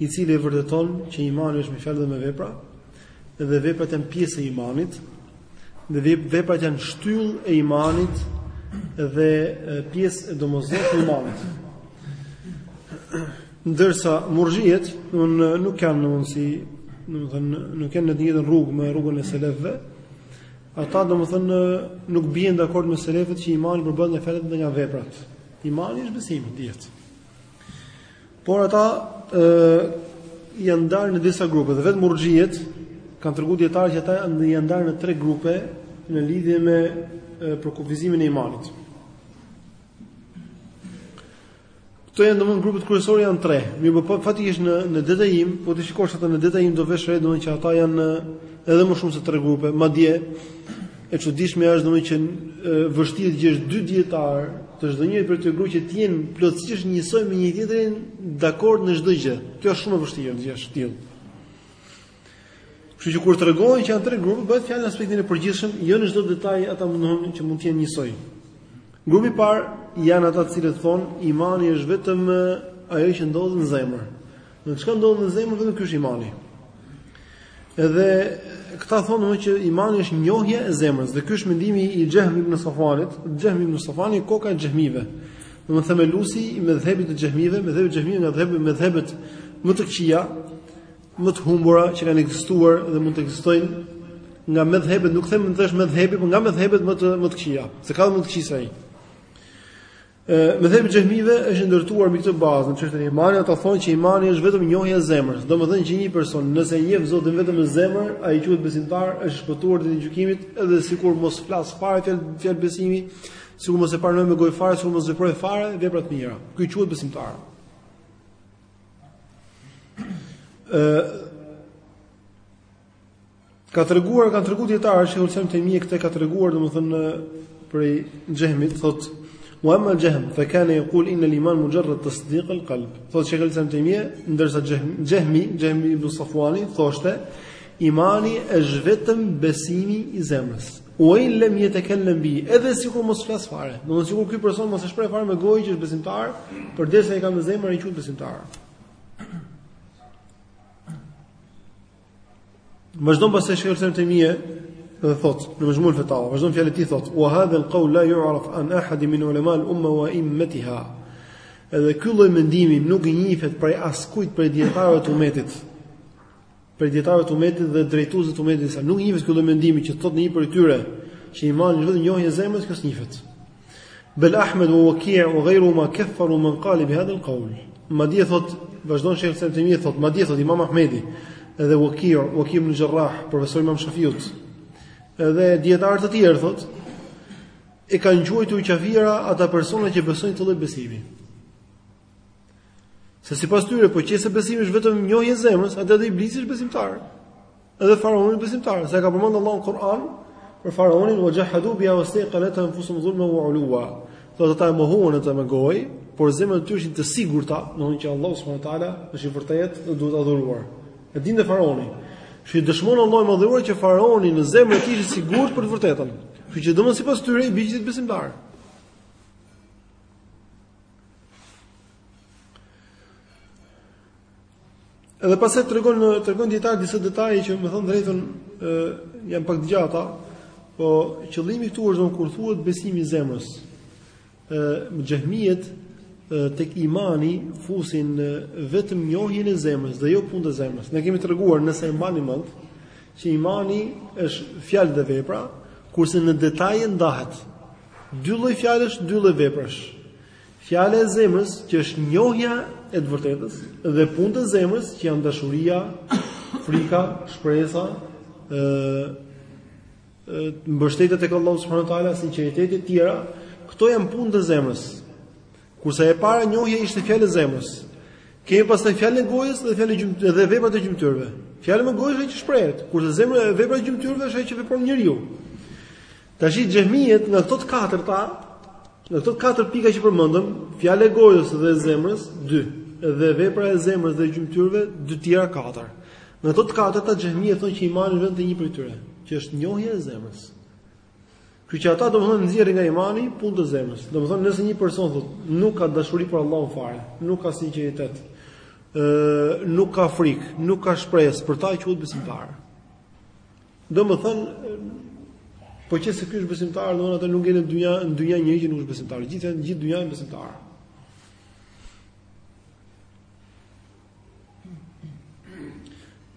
i cili e vërteton që imani është me fjalë dhe me vepra, dhe veprat janë pjesë e imanit, dhe veprat janë shtyllë e imanit dhe pjesë e domosdoshme e imanit. Ndërsa murxhiet nuk janë domethënë si, domethënë nuk janë në të njëjtën rrugë me rrugën e selefëve. Ata domethënë nuk bien dakord me selefët që imani përbëhet nga fjalët dhe nga veprat. Imani është besimi, dihet. Por ata ë janë ndarë në disa grupe dhe vetë murxhiet kanë tregu dijetarët që ata janë ndarë në tre grupe në lidhje me përkufizimin e imanit. Këto janë domthon grupet kryesore janë tre. Mirëpo faktikisht në në detajim, po t'i shikosh ata në detajim do vësh re domthon që ata janë edhe më shumë se tre grupe, madje E çuditshme është domethënë që e, vështirë të gjesh dy dijetarë të çdonjërit prej këtyre grupeve që të jenë plotësisht njësoj me njëri-tjetrin dakord në çdo gjë. Kjo është shumë e vështirë të gjesh tillë. Kështu që kur tregojnë që janë tre grupe, bëhet fjalë në aspektin e përgjithshëm, jo në çdo detaj ata mundohen që mund të jenë njësoj. Grupi i parë janë ata të cilët thonë imani është vetëm ajo që ndodh në zemër. Në çka ndodh në zemër vetëm ky është imani. Edhe këta thonë domethënë që imani është njohja e zemrës dhe ky është mendimi i Xhehm ibn Safuanit, Xhehm ibn Safuani koka e xhehmive. Domethënë themeluesi i medhhebit të xhehmive, medhhebi i xhehmive nga medhhebi medhhebet më të këqija, më të humbura që kanë ekzistuar dhe mund të ekzistojnë nga medhhebet, nuk them se është medhhebi, por nga medhhebet më të më të këqija. Se ka më të këqija se ai. Medhhebi i xhehmive është i ndërtuar mbi këtë bazë, në çështjen e imanit, ata thonë që imani është vetëm njohja e zemrës. Domethënë që një person, nëse e njeh Zotin vetëm me zemër, ai quhet besimtar, është i shpëtuar ditën e gjykimit, edhe sikur mos flas fare fjalë fjalë besimi, sikur mos e pranojë me gojë fare, sikur mos veprojë fare vepra të mira. Ky quhet besimtar. Ë Ka treguar, kanë treguar dijetarët, Shejhul Islam Ibn Tejmije këtë ka treguar domethënë prej Xhehmit thot wa amma Xhehm fa kana yqul inna al iman mujarrad tasdiq al qalb. Thot Shejhul Islam Ibn Tejmije ndërsa Xhehmi, Xhehm ibn Safwani thoshte imani është vetëm besimi i zemrës. Ue in lem jetekel-lem bihi, edhe sikur mos flas fare. Domethënë sikur ky person mos e shpreh fare me gojë që është besimtar, përderisa e ka në zemër ai quhet besimtar. Vazhdon pastaj Shejhul Islam Ibn Tejmije dhe thot, në Mexhmul Fetawa, vazhdon fjalën e tij thot, "Wa hadha al-qawl la yu'raf an ahad min ulama al-umma wa aimmatiha." Edhe ky lloj mendimi nuk njihet prej askujt prej dijetarëve të umetit. Prej dijetarëve të umetit dhe drejtuesve të umetit s', nuk njihet ky lloj mendimi që ta thotë një prej tyre, që imani është vetëm njohja e zemrës, kjo s'njihet. Bel Ahmed wa Waki wa ghayruhuma kaffaru man qala bi hadha al-qawl. Madje thot, vazhdon Shejh Ibn Tejmije thot, madje thot Imam Ahmedi edhe Waki, Waki ibn al-Jarrah, profesor Imam Shafiut. Edhe dijetarë të tjerë thot, e kanë quajtur qafira ata persona që besojnë këtë lloj besimi. Se sipas tyre, po qe se besimi është vetëm njohje e zemrës, atëherë edhe iblisi është besimtar. Edhe faraoni besimtar, se e ka përmendur Allahu në Kur'an për faraonin wa jahadu biha wastayqanatha anfusuhum dhulman wa uluwwa. Do të thotë e mohuan atë me gojë, por zemrat e tyre ishin të sigurta, domethënë që Allahu subhanahu wa taala është i vërtetë dhe duhet adhuruar. E dinte faraoni. Siç dëshmon Allahu i Madhëruar që faraoni në zemrën e tij ishte i sigurt për të vërtetën. Kështu që domosdo sipas tyre i bie që është besimtar. Edhe pastaj tregon, tregon dijetari disa detaje që me thënë të drejtën ë, janë pak të gjata, po qëllimi këtu është domethënë kur thuhet besimi i zemrës. E, më xhehmijet tek imani fusin e, vetëm njohjen e zemrës dhe jo punët e zemrës. Ne kemi treguar nëse e mbani mend, që imani është fjalë dhe vepra, kurse në detaje ndahet. Dy lloj fjalësh, dy lloj veprash. Fjala e zemrës që është njohja e të vërtetës dhe punët e zemrës që janë dashuria, frika, shpresa, ë mbështetja tek Allahu subhanahu wa taala, sinqeriteti e tjera, këto janë punët e zemrës. Kurse e para njohja ishte fjala e zemrës. Kemi pastaj fjalën e gojës dhe fjalën dhe veprat e gjymtyrëve. Fjala e gojës është që shprehet, kurse zemra e veprat e gjymtyrëve është ajo që vepron njeriu. Tashi xhehmijet nga këto të katërta, nga këto katër pika që përmendëm, fjalë e gojës dhe e zemrës, dy, dhe vepra e zemrës dhe gjymtyrëve, dy tjera katër. Nga këto të katërta xhehmijet thonë që imani vetëm një prej tyre, që është njohja e zemrës. Kështu që ata domthonë nxjerrin nga imani punët e zemrës. Domthonë nëse një person thotë, nuk ka dashuri për Allahun fare, nuk ka sinqeritet, ë nuk ka frikë, nuk ka shpresë, për ta quhet besimtar. Domethënë po qe se ky është besimtar, domethënë ata nuk gjejnë në dynja, në dynja një që nuk është besimtar. Gjithë janë gjithë dynja janë besimtarë.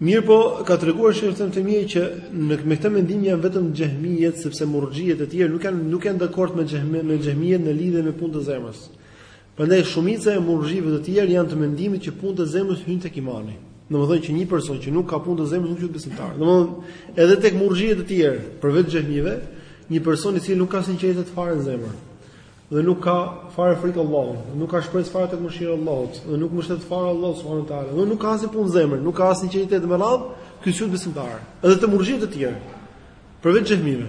Mirëpo, ka treguar Shejh Ibn Tejmije që me këtë mendim janë vetëm xhehmijet, sepse murxhijet e tjerë nuk janë, nuk janë dakord me xhehmijet në lidhe me punët e zemrës. Prandaj shumica e murxhive të tjerë janë të mendimit që punët e zemrës hyjnë tek imani. Domethënë që një person që nuk ka punë të zemrës nuk është besimtar. Domethënë edhe tek murxhijet e tjerë, përveç xhehmive, një person i cili nuk ka sinqeritet fare në zemër dhe nuk ka fare frikë Allahut, nuk ka shpresë fare tek mëshira e Allahut, dhe nuk mbështetet fare te Allahu subhanahu wa taala, dhe nuk ka asnjë punë zemre, nuk ka asnjë sinqeritet e me radhë, ky s'është besimtar. Edhe te murxhijet e tjerë, përveç xhehmive.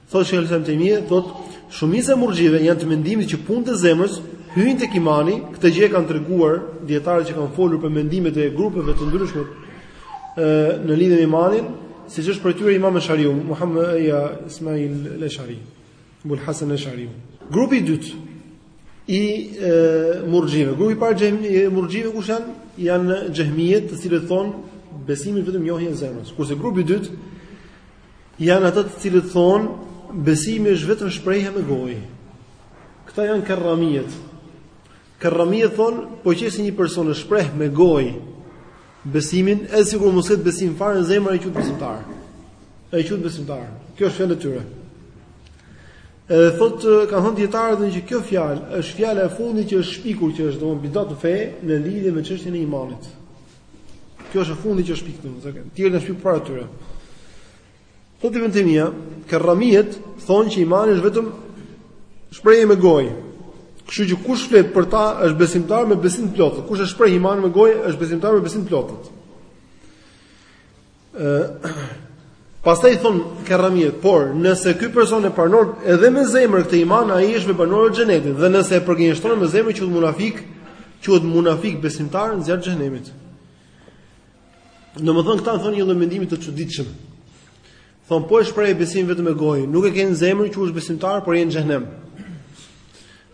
Thotë Shejhul Islam Ibn Tejmije, thotë shumica e murxhive janë të mendimit që punët e zemrës hyjnë tek imani, këtë gjë kanë treguar dietarët që kanë folur për mendimet e grupeve të ndryshme ë në lidhje me imanin, siç është për tyre Imam Eshariu, Muhammed ja Ismail el-Eshari, Ebul Hasen el-Eshari. Grupi i dytë i murxhive, grupi i parë i murxhive kush janë? Janë xhehmijet, të cilët thonë besimi vetëm njohje e zemrës. Kurse grupi i dytë Janë ata të cilët thonë, besimi është vetëm shprehja me gojë. Këta janë karramijet. Karramijet thonë, po që si një person e shpreh me gojë besimin, edhe sikur mos ketë besim fare në zemër quhet besimtar. Quhet besimtar. Kjo është fjala e tyre. Edhe thotë, kanë thënë dijetarët që kjo fjalë është fjala e fundit që është shpikur që është domethënë bidat në fe në lidhje me çështjen e imanit. Kjo është e fundit që është shpikur, të tjerat janë shpik para tyre. Thotë Ibn Tejmija, Kerramijet thonë që imani është vetëm shprehje me gojë. Kështu që kush flet për ta është besimtar me besim të plotë. Kush e shpreh imanin me gojë është besimtar me besim të plotë. Pastaj thonë Kerramijet, por nëse ky person e pranon edhe me zemër këtë iman, ai është me banorët e xhenetit, dhe nëse e përgënjeshtron me zemër quhet munafik, quhet munafik besimtar në zjarr xhenemit. Domethënë këta thonë një lloj mendimi të çuditshëm. Thonë po e shpreh besimin vetëm me gojë, nuk e ke në zemër quhesh besimtar, por je në xhenem.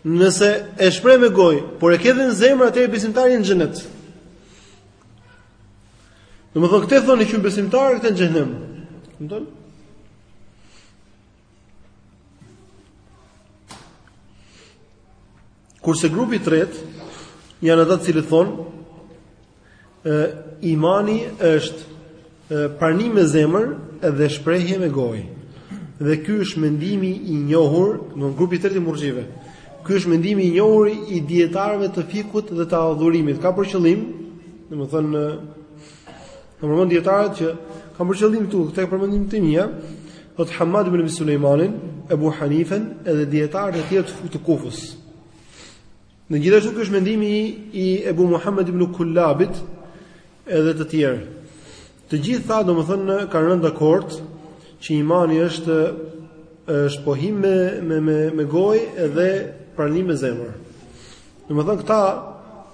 Nëse e shpreh me gojë, por e ke në zemër atëherë besimtar je në xhenet. Domethënë, këta thonë i quan besimtarë, këta në xhehnem. Kupton? Kurse grupi i tretë, janë ata të cilët thonë, e, imani është e, pranim me zemër dhe shprehje me gojë. Dhe ky është mendimi i njohur në grupi i tretë i murxhive. Ky është mendimi i njohur i dijetarëve të fikut dhe të adhurimit. Ka për qëllim, domethënë, kam përmendur dijetarët që ka për qëllim këtu, këta i përmend Ibn Tejmija, thotë Hamad ibn Ebi Sulejmanin, Ebu Hanifen edhe dijetarët e tjerë të, të Kufës. Dhe gjithashtu ky është mendimi i Ebu Muhammed ibn Kullabit, Edhe të tjerë. Të gjithë këta, domethënë kanë rënë dakord që imani është është pohim me me me, me gojë edhe pranim me zemër. Domethënë këta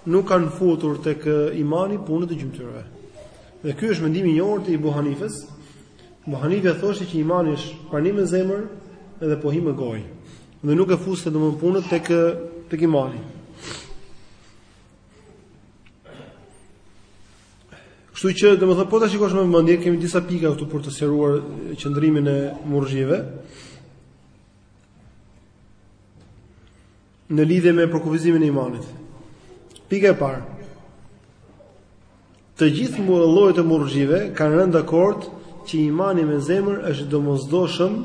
nuk kanë futur tek imani punët e gjymtyrëve. Dhe ky është mendimi i njohur te Ebu Hanifes. Ebu Hanife thoshte që imani është pranim me zemër edhe pohim me gojë. Dhe nuk e fuste domethënë punët tek tek imani. Kështu që, domethënë, po ta shikosh me vëmendje, kemi disa pika këtu për të sqaruar qëndrimin e murxhive. Në lidhe me përkufizimin e imanit. Pika e parë. Të gjithë llojet e murxhive kanë rënë dakord që imani me zemër është i domosdoshëm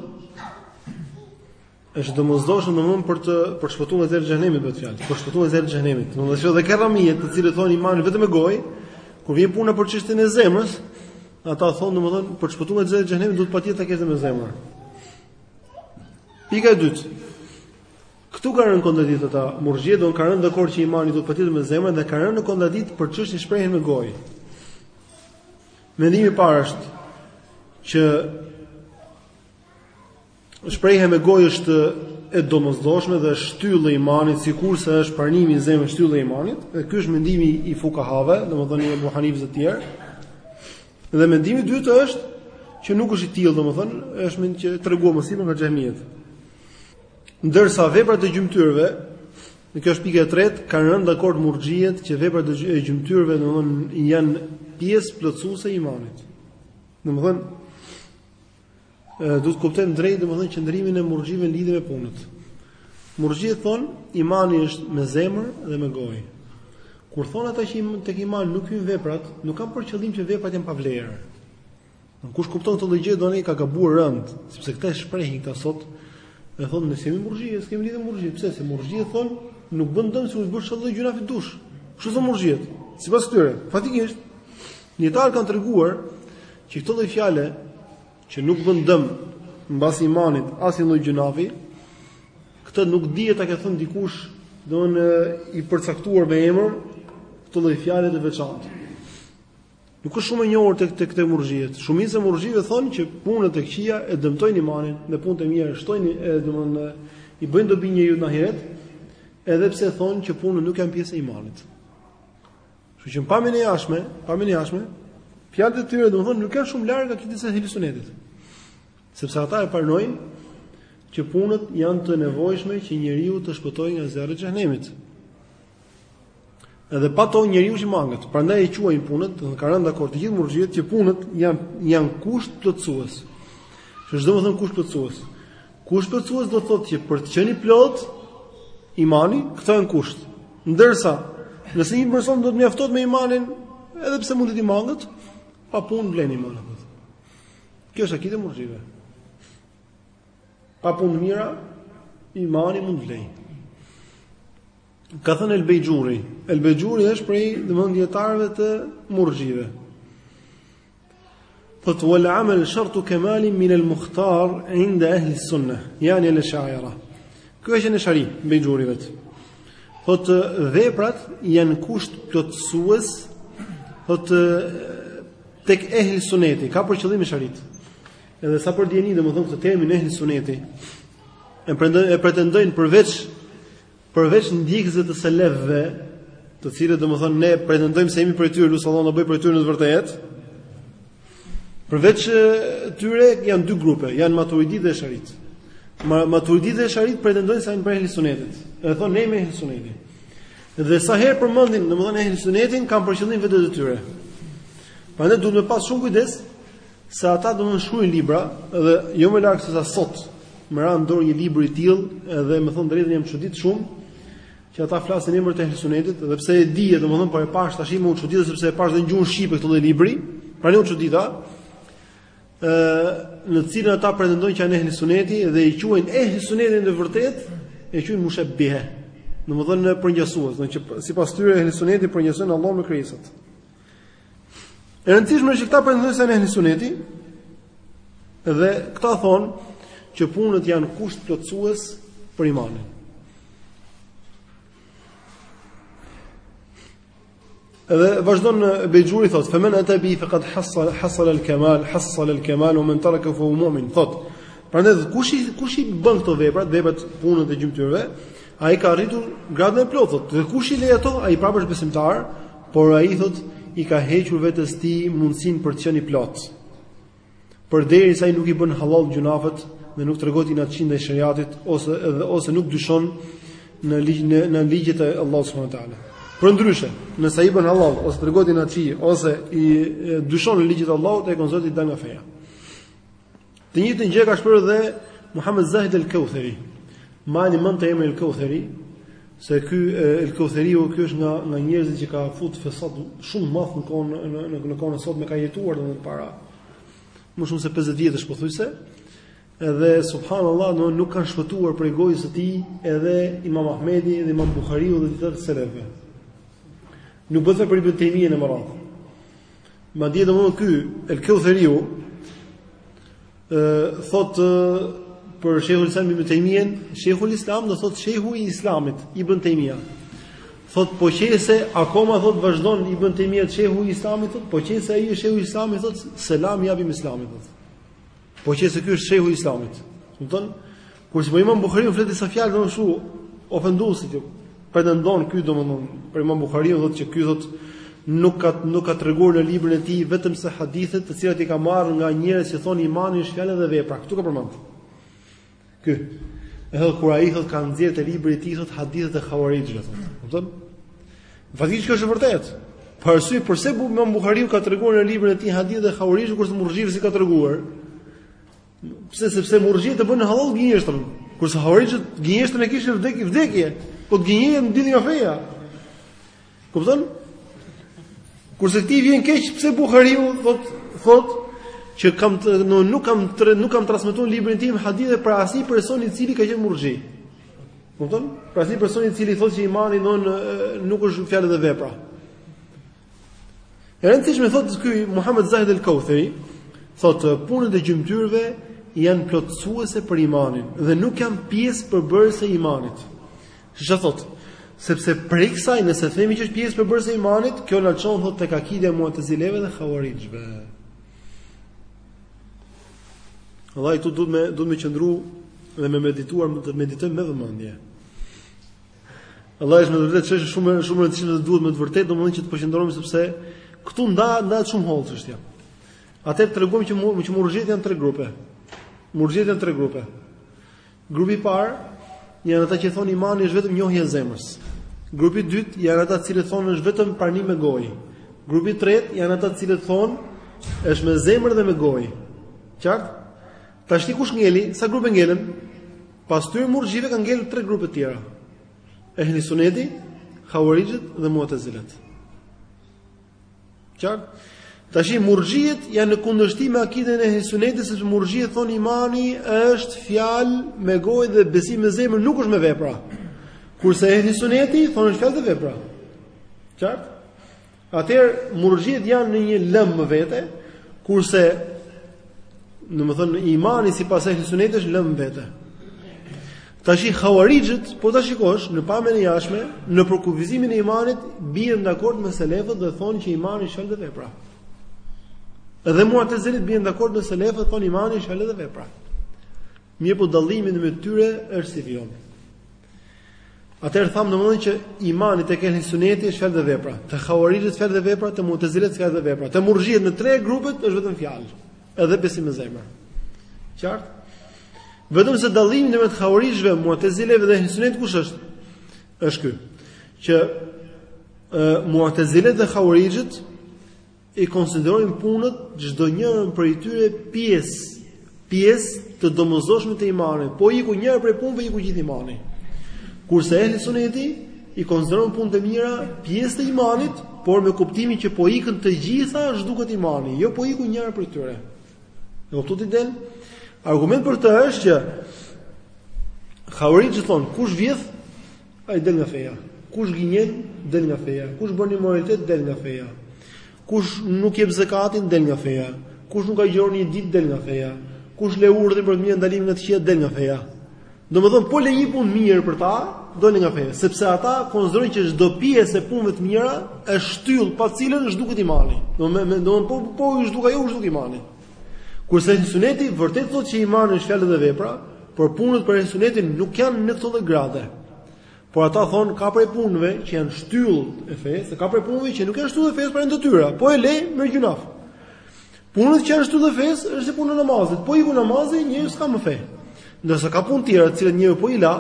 Është domosdoshëm domthon për të për shpëtuar nga zjarri i xhehenemit bëhet fjalë, për shpëtuar nga zjarri i xhehenemit. Domethënë edhe kerramiet, të cilët thonë imani vetëm me gojë, kur vjen puna për çështjen e zemrës, ata thonë domthon për shpëtuar nga zjarri i xhehenemit duhet patjetër ta kesh me zemër. Pika e dytë. Ku kanë rënë kontradikt ata, murxhiet domthon kanë rënë dakord që imani duhet patjetër me zemër dhe kanë rënë në kontradikt për çështjen e shprehjes me gojë. Mendimi i parë është që Shprehja me gojë është e domosdoshme dhe shtyllë e imanit, sikurse është pranimi i zemrës shtyllë e imanit, dhe ky është mendimi i fukahave, domethënë i Abu Hanifës e të tjerë. Dhe mendimi i dytë është që nuk është i tillë, domethënë është mendimi që treguam më sipër nga xhehmiet. Ndërsa veprat e gjymtyrëve, dhe kjo është pika e tretë, kanë rënë dakord murxhiet që veprat e gjymtyrëve domethënë janë pjesë plotësuese e imanit. Domethënë Duhet ta kuptojmë drejt domethënë qëndrimin e murxhive në lidhje me punët. Murxhiet thon imani është me zemër dhe me gojë. Kur thon ata që tek imani nuk hyjnë veprat, nuk kanë për qëllim që veprat janë pa vlerë. Dhe kush kupton këtë lloj gjëje domthon ka gabuar rënd, sepse këtë e shprehin këta sot. E thon ne s'jemi murxhi, ne s'kemi lidhje me murxhi, pse se murxhiet thon nuk bën dëm sikur të bësh çdo gjynaf që dush. Kështu thon murxhiet, sipas këtyre. Faktikisht Dijetarët kanë treguar që këtë lloj fjale që nuk bën dëm mbas imanit asnjë lloj gjynafi, këtë nuk dihet ta ketë thënë dikush, domthonë i përcaktuar me emër, këtë lloj fjale të veçantë. Nuk është shumë e njohur tek tek këto murxhiet. Shumica e murxhive thonë që punët e këqija e dëmtojnë imanin, dhe punët e mira shtojnë e domthonë i bëjnë dobi njeriut në ahiret, edhe pse thonë që punët nuk janë pjesë e imanit. Kështu që në pamjen e jashtme, pamjen e jashtme, fjalët e tyre domethënë nuk janë shumë larg nga akides së ehli sunetit. Sepse ata e pranojnë që punët janë të nevojshme që njeriu të shpëtojë nga zjarri i xhehenemit. Edhe pa to njeriu është i mangët, prandaj e quajnë punët, domethënë kanë rënë dakord të gjithë murxhiet që punët janë janë kusht plotësues. Se ç'domethënë kusht plotësues. Kusht plotësues do të thotë që për të qenë i plot imani, këto janë kusht. Ndërsa, nëse një person do të mjaftohet me imanin, edhe pse mund të jetë i mangët, pa punë vlen imani. Kjo është akide e murxhive. Pa punë të mira, imani mund të vlejë. Ka thënë El Bejxhuri, El Bejxhuri është prej domethënë dijetarëve të murxhive. Thot wal amal shartu kamal min al mukhtar inda ahli sunna, yani al asha'ira. Kjo është në eshari Bejxhuri vet. Thot veprat janë kusht plotësues thot tek ehli suneti, ka për qëllim esharit. Edhe sa për dijeni, domethënë këtë termin ehli suneti e pretendojnë përveç Përveç ndjekësve të selefëve, të cilët domethënë ne pretendojmë se jemi prej tyre, lus Allahun të na bëjë prej tyre në të vërtetë. Përveç tyre janë dy grupe, janë Maturidit dhe Esharit. Maturidit dhe Esharit pretendojnë se janë prej Ehlusunetit. Dhe thonë ne jemi Ehlusuneti. Dhe sa herë përmendin, domethënë Ehlusunetin kanë për qëllim veten e tyre. Prandaj duhet me pas shumë kujdes Se ata do të shkruajnë libra dhe jo më larg se sa sot më ra ndor një libër i tillë dhe me thënë të drejtën jam çudit shumë që ata flasin në emër të Ehli sunetit dhe pse e di e domethën por e pash tash më u çudit sepse e pash dhe në gjuhën shqipe këtë lloj libri prandaj u çudita ë në cilën ata pretendojnë që janë Ehli suneti dhe i quajnë Ehli sunetin në vërtet e quajnë mushabbihe domethënë përngjasues domethën që sipas tyre Ehli suneti përngjason Allahun me krijesat E rëndësishme është që këta pretendojnë se janë ehli suneti dhe këta thonë që punët janë kusht plotësues për imanin. Edhe vazhdon el Bejxhuri thot, "Fa man ata bi faqad hasal hasal al-kamal, hasal al-kamal wa man taraka fa huwa mu'min." Thot, prandaj kush i kush i bën këto vepra, veprat punët e gjymtyrëve, ai ka arritur gradën e plotë. Dhe kush i lë ato, ai prapë është besimtar, Por ai thotë i ka hequr vetes tij mundësinë për të qenë i plotë. Përderisa ai nuk i bën hallall gjunafet dhe nuk tregohet inatçi ndaj sheriatit ose edhe ose nuk dyshon në ligj në, në ligjet e Allahut subhanahu wa taala. Përndryshe, nëse ai bën hallall ose tregohet inatçi ose dyshon në ligjet e Allahut, ai konsiderohet i dalë nga feja. Të njëjtën gjë ka shprehur dhe Muhammed Zahid al-Kauthari. Mbani mend emrin al-Kauthari, se ky al-Kauthariu ky është nga nga njerëzit që ka fut fesat shumë të madh në kohën në në në kohën e sotme ka jetuar domethënë para më shumë se 50 vjetësh pothuajse. Edhe subhanallahu do nuk kanë shpëtuar prej gojës së tij edhe Imam Ahmedi dhe Imam Buhariu dhe të tjerë selefë. Nuk bëhet për ibn Taymiyyah në Marat. Madje domethënë ky El Kautheriu thotë për Sheikhul Islam Ibn Taymiyah, Sheikhul Islam do thotë Sheikhu i Islamit, Ibn Taymiyah. Thot po qese akoma thot vazhdon Ibn Taymiyah Sheikhu i Islamit, thot po qese ai është Sheikhu i Islamit, thot selam i japim Islamit. Thot. Po qe se ky është shehu i Islamit. Kupton? Kurse për Imam Buhariun flet disa fjalë domethënë shumë ofenduese që pretendon ky domethënë për Imam Buhariun thotë që ky thotë nuk ka nuk ka treguar në librin e tij vetëm se hadithe të cilat i ka marrë nga njerëz që thonë imani është fjalë dhe vepra. Ktu ka përmend. Ky. Edhe kur ai thotë ka nxjerr te libri i tij thotë hadithet e Khawarixhve thotë. Kupton? Vazhdimisht kjo është e vërtetë. Për arsye përse Imam Buhariu ka treguar në librin e tij hadithet e Khawarixhve kurse Murxhive s'i ka treguar? Pse sepse Murxhitë e bëjnë hallall gënjeshtën, kurse Khawarixhët gënjeshtën e kishin vdekje, vdekje. Po të gënjejë del nga feja. Kupton? Kurse këtij i vjen keq pse Buhariu thot thot që kam të, në, nuk kam tre, nuk kam transmetuar në librin tim hadithe për asnjë person i cili ka qenë murxhi. Kupton? Për asnjë person i cili thotë që imani domethënë nuk është fjalë dhe vepra. E rëndësishme thotë ky Muhammed Zahid al-Kauthari, thotë punët e gjymtyrëve janë plotësuese për imanin dhe nuk janë pjesë përbërëse e imanit. Siç e thotë, Sepse prej kësaj nëse themi që është pjesë përbërëse e imanit, kjo na çon thotë tek akide e mu'tazileve dhe khawarixhve. Vallahi këtu duhet me duhet me qëndru dhe me medituar, me të meditojmë me vëmendje. Vallahi është me vërtet çështje shumë shumë e rëndësishme dhe duhet me të vërtetë domethënë që të përqendrohemi sepse këtu nda ndahet shumë hollë çështja. Atëherë treguam që që murxhit janë tre grupe. Murxhit janë tre grupe. Grupi i parë janë ata që thonë imani është vetëm njohja e zemrës. Grupi i dytë janë ata të cilët thonë është vetëm pranim me gojë. Grupi i tretë janë ata të cilët thonë është me zemër dhe me gojë. Qartë? Tashti kush ngeli? Sa grupe ngelën? Pas tre murxhive kanë ngelur tre grupe të tjera. Ehli Suneti, Khawarixhët dhe Mu'tazilët. Qartë? Tashi murxhiet janë në kundërshtim me akiden e Ehli Sunetit sepse murxhiet thonë imani është fjalë me gojë dhe besim me zemër, nuk është me vepra. Kurse Ehli Suneti thonë është fjalë dhe vepra. Qartë? Atëherë murxhiet janë në një lëmë më vete, kurse domethënë imani sipas Ehli Sunetit është lëmë më vete. Tashi Khawarixhët, po ta shikosh në pamjen e jashtme, në përkufizimin e imanit, bien dakord me selefët dhe thonë që imani është fjalë dhe vepra. Edhe Mu'tazilit bien dakord me selefët, thonë imani është fjalë dhe vepra. Mirëpo dallimi në mes tyre është si vijon. Atëherë thamë domethënë që imani tek ehli suneti është fjalë dhe vepra. Te Khawarixhët fjalë dhe vepra, te Mu'tazilit fjalë dhe vepra. Te Murxhiet në tre grupet është vetëm fjalë. Edhe besim me zemër. Qartë? Vetëm se dallimi ndërmjet Khawarixhëve, mu'tazileve dhe ehli sunnetit kush është? Është ky. Që mu'tazilet dhe Khawarixhët i konsiderojnë punët çdo njërën prej tyre pjesë pjesë të domosdoshme të imanit. Po iku njëra prej punëve iku gjithë imani. Kurse ehli sunneti i konsideron punët e mira pjesë të imanit, Por me kuptimin që po ikën të gjitha, zhduket imani, jo po iku njëra prej tyre. E kuptuat ti del? Argument për këtë është që Khawarixhët thonë, kush vjedh, ai del nga feja. Kush gënjen, del nga feja. Kush bën imoralitet, del nga feja. Kush nuk jep zekatin, del nga feja. Kush nuk agjëron një ditë, del nga feja. Kush le urdhrin për të mirë ndalimin nga të këqija, del nga feja. Domethënë po le një punë të mirë për ta, dole nga feja, sepse ata konsiderojnë që çdo pjesë e punëve të mira është shtyllë pa cilën zhduket imani. Domethënë do po po u zhduk ajo, zhduket imani. Kurse ehli suneti vërtet thotë që imani është fjalë dhe vepra, por punët për ehli sunetin nuk janë në këtë gradë. Por ata thonë ka prej punëve që janë shtyllë e fesë, ka prej punëve që nuk janë shtyllë e fesë, por janë detyra. Po e le merr gjynaf. Punët që janë shtyllë e fesë është si puna e namazit. Po iku namazi, njeriu s'ka më fe. Ndërsa ka punë tjera, të cilat njeriu po i la,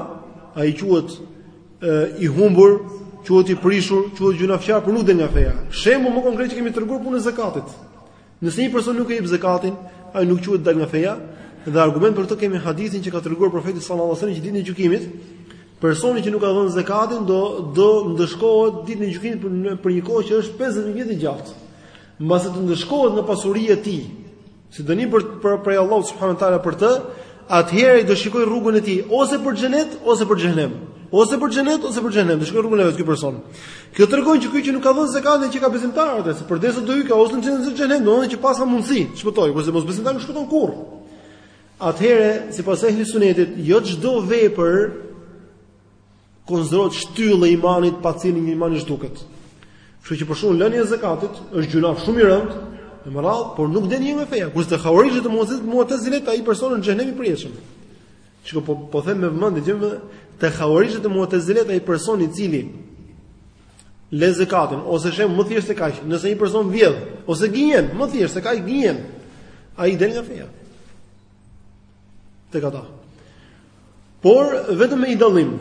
ai quhet i humbur, quhet i prishur, quhet gjynafqar, por nuk del nga feja. Shembull më konkret që kemi treguar punën e zakatit. Nëse një person nuk e jep zakatin, ai nuk quhet i dalë nga feja. Dhe argument për këtë kemi hadithin që ka treguar profeti sallallahu alajhi wasallam që ditën e gjykimit, personi që nuk ka dhënë zakatin do do ndëshkohet ditën e gjykimit për, për një kohë që është 50 mijë vjet e gjatë. Mbasi të ndëshkohet nga pasuria e tij, si dënim për për prej Allahut subhanuhu teala për të, atëherë ai do shikojë rrugën e tij ose për xhenet ose për xhehenem. Ose për xhenet ose për xhehenem, do shikojë rrugën e vet ky person. Kjo tregon që ky që nuk ka dhënë zakatin qenka besimtar, se përderisa do hyjë ose në xhenet ose në xhehenem, domethënë që paska mundësi të shpëtojë, kurse mosbesimtari nuk shpëton kurrë. Atëherë, sipas ehli sunetit, jo çdo vepër Konsiderohet shtyllë e imanit, pa të cilën imani zhduket. Kështu që për shembull lënia e zekatit është gjynah shumë i rëndë, në më radh, por nuk del njeriu nga feja. Kurse te Khawarixhët e muzit, Mu'tazilet ai person në xhehenem i përjetshëm. Çka po po them me vëmendje që te Khawarixhët e Mu'tazilet ai person i cili le zakatin ose të themi më thjesht se kaq, nëse një person vjedh ose gënjen, më thjesht se kaq gënjen, ai del nga feja. Tek ata. Por vetëm me një dallim.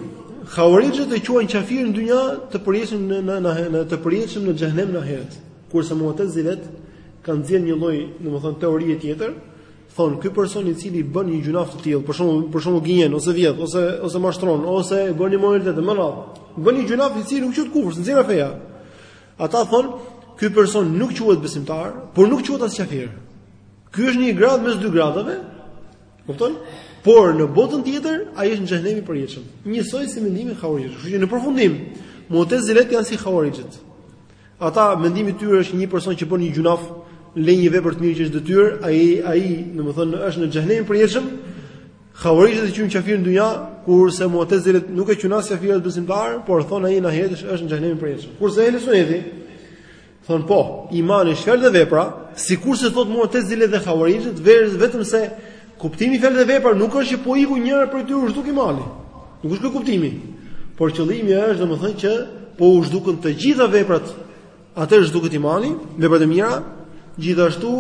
Hauarixhët e quajnë kafir në dynja të përjetshëm në në në në të përjetshëm në xhenem në ahiret. Kurse mu'tazilet kanë nxjerrë një lloj, domethënë teorie tjetër, thonë ky person i cili bën një gjunaf të tillë, për shembull, për shembull gënjen ose vjedh ose ose mashtron ose bën një imoralitet me radhë, bën një gjunaf i cili nuk është kufër, s'nxjerr nga feja. Ata thonë ky person nuk quhet besimtar, por nuk quhet as kafir. Ky është një gradë mes dy gradave, Kupton? Por në botën tjetër ai është në xhenem i përjetshëm. Njësoj si mendimi i Hauarixhëve. Kështu që në përfundim, Mu'tazilet janë si Hauarixhët. Ata mendimi i tyre është një person që bën një gjunaf, le një vepër të mirë që është detyrë, ai ai, domethënë është në xhenem i përjetshëm. Hauarixhët e quajnë kafir në dynja, kurse Mu'tazilet nuk e quajnë as kafir as besimtar, por thonë ai në ahiret është në xhenem i përjetshëm. Kurse Ehli Sunneti Thon po, imani është fjalë dhe vepra, sikurse thot Mu'tazilet dhe Hauarixhët, vetëm se kuptimi fjalë dhe vepra nuk është që po iku njëra prej tyre u zhduk imani. Nuk është ky kuptimi. Por qëllimi është domethënë që po u zhdukën të gjitha veprat, atëherë zhduket imani, veprat e mira, gjithashtu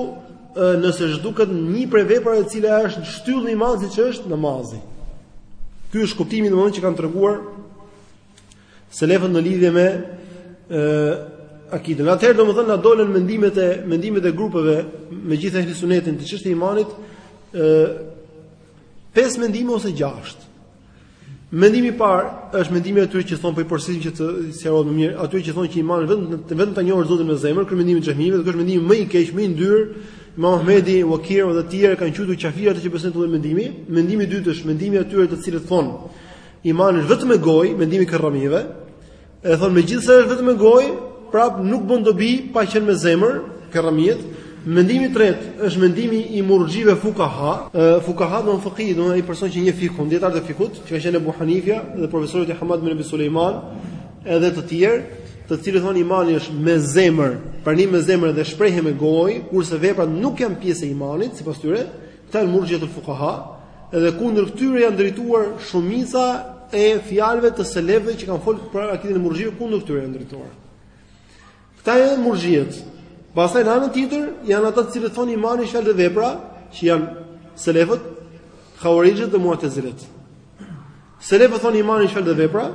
nëse zhduket një prej veprave e cila është shtyllë e madhe siç është namazi. Ky është kuptimi domethënë që kanë treguar Selefët në lidhje me akiden. Atëherë domethënë na dolën mendimet e mendimet e grupeve me gjithë ehli sunetin te çështja e imanit ë pesë mendime ose gjashtë. Mendimi i parë është mendimi i atyre që thon po i përsërisim që të sqarohet më mirë, atyre që thonë që imani vetëm vetëm ta njohësh Zotin në zemër, ky mendimi i xhehmive, kjo është mendimi më i keq, më i ndyrë. Imam Ahmedi, Uekiu dhe të tjerë kanë quajtur kafira ata që besojnë këtë mendim. Mendimi i dytë është mendimi i atyre të cilët thonë Imani është vetëm me gojë, mendimi i Kerramive, e thon megjithëse është vetëm me gojë, prap nuk bën dobi pa qenë me zemër, Kerramitë. Mendimi i tretë është mendimi i murxhive fukaha, fukaha do të thotë do ai person që njeh fikhun, dietar të fikhut, që ka qenë Ebu Hanifja dhe profesori i tij Hamad bin Ebi Sulejman, edhe të tjerë, të cilët thonë imani është me zemër, pranim me zemër dhe shprehje me gojë, kurse veprat nuk janë pjesë e imanit sipas tyre, Këta janë murxhiet fukaha, edhe kundër këtyre janë drejtuar shumica e fjalëve të selefëve që kanë folur për akidën e murxhive kundër këtyre janë drejtuar. Këta janë murxhiet. Pastaj në anën tjetër janë ata të cilët thonë imani është fjalë dhe vepra, që janë selefët, hauarixhët dhe mu'tazilet. Selefët thonë imani është fjalë dhe vepra,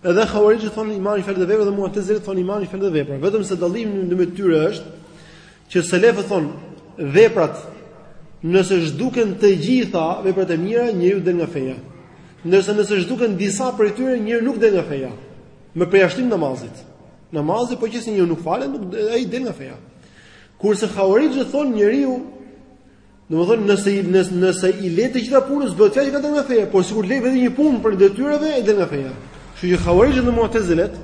Edhe Hauarixhët thonë imani fjalë dhe vepra dhe Mu'tazilet thonë imani fjalë dhe vepra. Vetëm se dallimi në mes tyre është Që selefët thonë, veprat nëse zhduken të gjitha veprat e mira, njeriu del nga feja. Ndërsa nëse zhduken disa prej tyre, njeriu nuk del nga feja. Me përjashtim të namazit. Namazi po qe se njeriu nuk falet, nuk ai del nga feja. Kurse Hauarixhët thonë njeriu Domethënë nëse i nëse, nëse i le të gjitha punët bëhet fjalë vetëm nga feja, por sikur le vetëm një punë prej detyrave ai del nga feja. Kështu që Havarixhët dhe Mu'tazilet,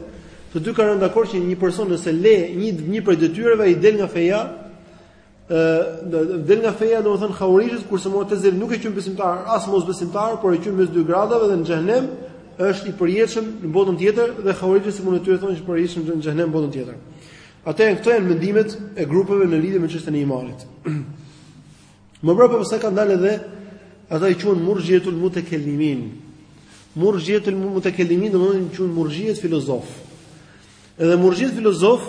të dy kanë rënë dakord që një person nëse le një një prej detyrave ai del nga feja, ë del nga feja domethënë Havarixhët kurse Mu'tazilet nuk e quajnë besimtar, as mosbesimtar, por e quajnë mes dy gradave dhe në xhehenem është i përjetshëm në botën tjetër dhe Havarixhët si mund të thonë që përjetshëm në xhehenem në botën tjetër. Atëherë këto janë mendimet e grupeve në lidhje me çështjen e imanit. Më brapa pastaj kanë dalë edhe ata i quajnë murxhietul mutekellimin. Murxhietul mutekellimin do të thotë quhen murxhiet filozof. Edhe murxhiet filozof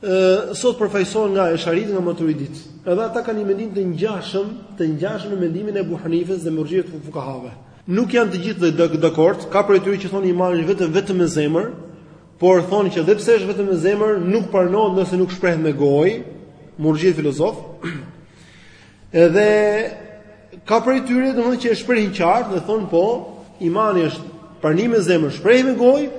ë sot përfaqësohen nga Esharit nga Maturidit. Edhe ata kanë një mendim të ngjashëm, të ngjashëm me mendimin e Ebu Hanifes dhe murxhiet fukahave. Nuk janë të gjithë dakord, ka prej tyre që thonë imani vetëm vetëm me zemër, Por thonë që dhe pse është vetëm me zemër, nuk pranohet nëse nuk shprehet me gojë, murxhit filozof. Edhe ka prej tyre domethënë që e shprehin qartë dhe thonë po, imani është pranim me zemër, shprehje me gojë,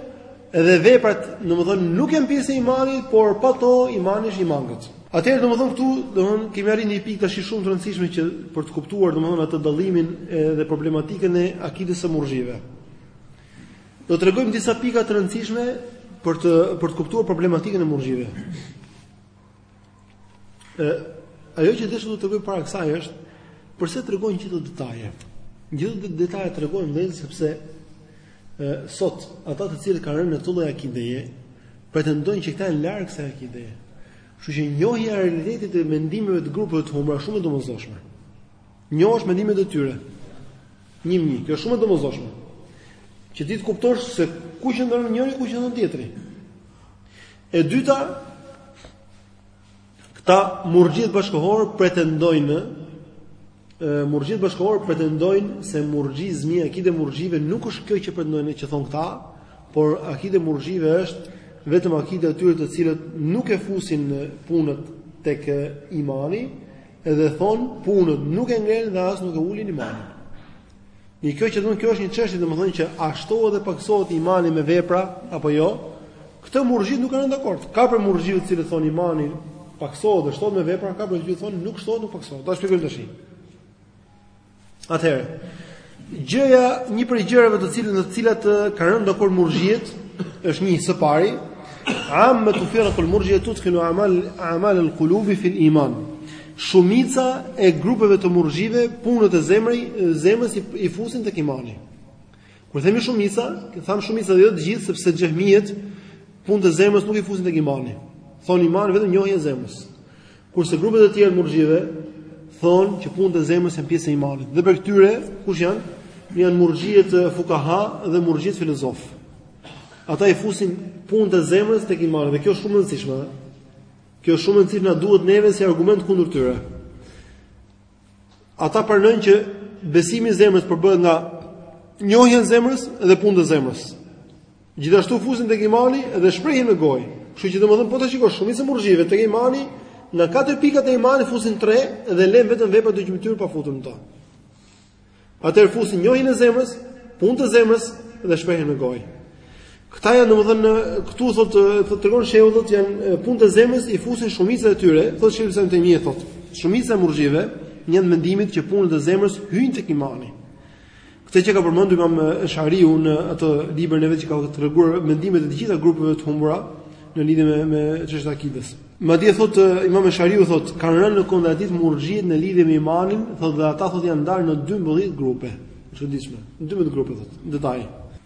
edhe veprat domethënë nuk janë pjesë e imanit, por pa to imani është i mangët. Atëherë domethënë këtu domethënë kemi arritur në një pikë tash shumë të rëndësishme që për të kuptuar domethënë atë dallimin dhe problematikën e akidës së murxhive. Do të tregojmë disa pika të rëndësishme për të për të kuptuar problematikën e murxhive. Ë ajo që desha të tregoj para kësaj është përse tregojnë gjithë këto detaje. Gjithë këto detaje tregojnë vetëm sepse ë sot ata të cilët kanë rënë në këto lloj akideje pretendojnë që këta janë larg kësaj akideje. Kështu që njohja e realitetit të mendimeve të grupeve të humbura shumë e domosdoshme. Njohësh mendimet e tyre. Një një, kjo është shumë e domosdoshme. Që ti të kuptosh se ku qëndron njëri, ku qëndron tjetri. E dyta, këta murxhiet bashkëkohor pretendojnë murxhiet bashkëkohor pretendojnë se murxhizmi, akide murxhive nuk është kjo që pretendojnë që thon këta, por akide murxhive është vetëm akide e atyre të cilët nuk e fusin punët tek imani, Edhe thon punët nuk e ngrenë dhe as nuk e ulin imanin. Një kjo që thon kjo është një çështje domethënë që a shtohet dhe pakësohet imani me vepra apo jo? Këtë murxhit nuk kanë rënë dakord. Ka prej murxhive të cilët thonë imani pakësohet dhe shtohet me vepra, ka prej tyre thonë nuk shtohet nuk pakësohet. Do ta shpjegojmë tash. Atëherë, gjëja, një prej gjërave të cilën në të cilat kanë rënë dakord murxhiet, është një së pari, ammetu firakil murxhie tudhilu amal amal al kulubi fil iman. Shumica e grupeve të murxhive punët e zemrës zemrës i, i fusin tek imani. Kur themi shumica, thamë shumica dhe jo të gjithë, sepse xhehmijet punët e zemrës nuk i fusin tek imani. Thon imani vetëm njohje e zemrës. Kurse grupet e tjera murxhive thon që punët e zemrës janë pjesë e imanit. Dhe prej këtyre kush janë? Janë murxhiet fukaha dhe murxhiet filozofë. Ata i fusin punët e zemrës tek imani dhe kjo është shumë e rëndësishme. Kjo është shumë e rëndësishme na duhet neve si argument kundër tyre. Ata pranojnë që besimi i zemrës përbëhet nga njohja e zemrës dhe punët e zemrës. Gjithashtu fusin tek imani dhe shprehjen me gojë. Kështu që domethënë po ta shikosh shumicën e murxhive tek imani, në katër pikat e imanit fusin tre dhe lënë vetëm veprat e gjymtyrëve pa futur në të. Atëherë fusin njohjen e zemrës, punët e zemrës dhe shprehjen me gojë. Këta janë domethënë këtu thotë thotë tregon shehu thotë janë punët e zemrës i fusin shumica e tyre, thotë shehu Ibn Tejmije thotë. Shumica e murxhive janë të mendimit që punët e zemrës hyjnë tek imani. Këtë e ka përmendur Imam Eshariu në atë librin e vet që ka treguar mendimet e të gjitha grupeve të humbura në lidhje me me çështjen e akidës. Madje thotë Imam Eshariu thotë kanë rënë në kontradiktë murxhiet në lidhje me imanin, thotë dhe ata thotë janë ndarë në 12 grupe. E çuditshme. 12 grupe thotë. Detaj.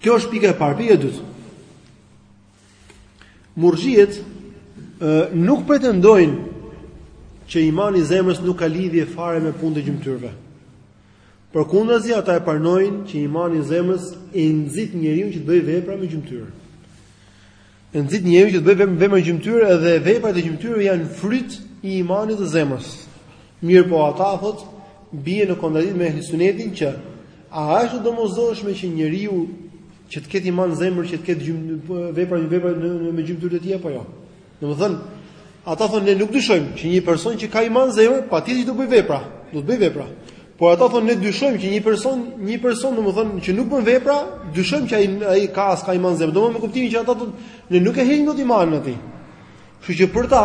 Kjo është pika e parë, pika e dytë. Murxhiet nuk pretendojnë që imani i zemrës nuk ka lidhje fare me punët e gjymtyrëve. Përkundazi ata e pranojnë që imani i zemrës e nxit njeriun që të bëjë vepra me gjymtyrë. E nxit njeriun që të bëjë vepra me gjymtyrë edhe veprat e gjymtyrëve janë fryt i imanit të zemrës. Mirëpo ata thot bien në kontradiktë me ehli sunetin që a është e domosdoshme që njeriu që të ketë iman në zemër që të ketë gjymtyrë po, vepra një vepra në, në me gjymtyrët e tij apo jo. Domethënë ata thonë ne nuk dyshojmë që një person që ka iman në zemër patjetër do bëj vepra, do të bëj vepra. Por ata thonë ne dyshojmë që një person, një person domethënë që nuk bën vepra, dyshojmë që ai ai ka as ka iman zemër. Domethënë me kuptimin që ata thonë ne nuk e heqim dot imanin atij. Kështu që për ta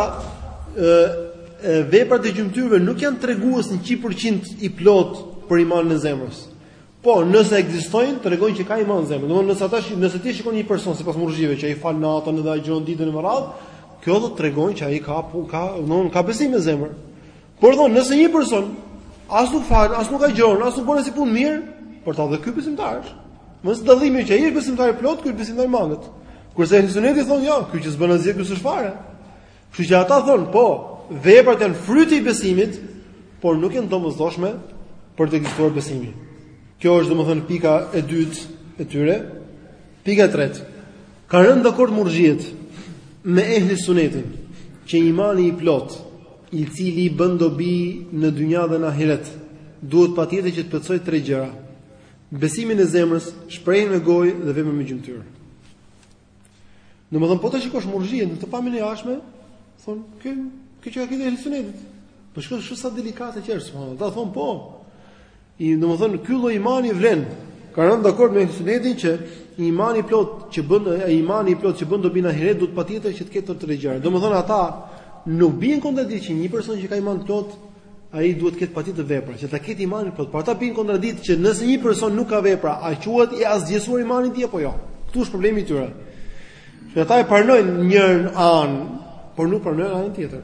ë veprat e gjymtyrëve nuk janë tregues 100% i plotë për imanin e zemrës. Po, nëse ekzistojnë, tregojnë që ka iman në zemër. Domthonë, nëse ata shikojnë, nëse ti shikon një person sipas murxhive që ai fal natën dhe agjëron ditën e radhë, kjo do të tregojë që ai ka ka, domthonë, ka besim në zemër. Por thonë, nëse një person as nuk fal, as nuk agjëron, as nuk bën asnjë punë të mirë, për ta dhe ky besimtar është. Po dallimi që ai është besimtar i plotë, ky është besimtar i mangët. Kurse ehli suneti thonë, jo, ky që s'bën asgjë ky s'është fare. Kështu që ata thonë, po, veprat janë fryti i besimit, por nuk janë domosdoshme për të ekzistuar besimi. Kjo është domethënë pika e dytë e tyre. Pika e tretë. Kanë rënë dakord murxhiet me ehli sunetin që imani i plotë i cili i bën dobi në dynja dhe në ahiret, duhet patjetër që të plotësojë tre gjëra: besimin e zemrës, shprehjen me gojë dhe veprën me gjymtyrë. Domethënë po ta shikosh murxhiet në këtë pamjen e jashtme, thon, "Këta, këta qenkan te ehli suneti." Po shiko shumë sa delikate që është, domethënë. Ta thon po. I domethënë ky lloj imani vlen. Kanë rënë dakord me sunetin që një iman i plot që bën ai imani i plot që bën dobi në ahiret duhet patjetër që të ketë tre gjëra. Domethënë ata nuk bien kontradikt që një person që ka iman të plot ai duhet të ketë patjetër vepra, që ta ketë imanin plot. Por ata bien kontradikt që nëse një person nuk ka vepra, a quhet i asgjësuar imani i tij apo jo? Ktu është problemi i tyre. Që ata e pranojnë njërin anë, por nuk pranojnë anën tjetër.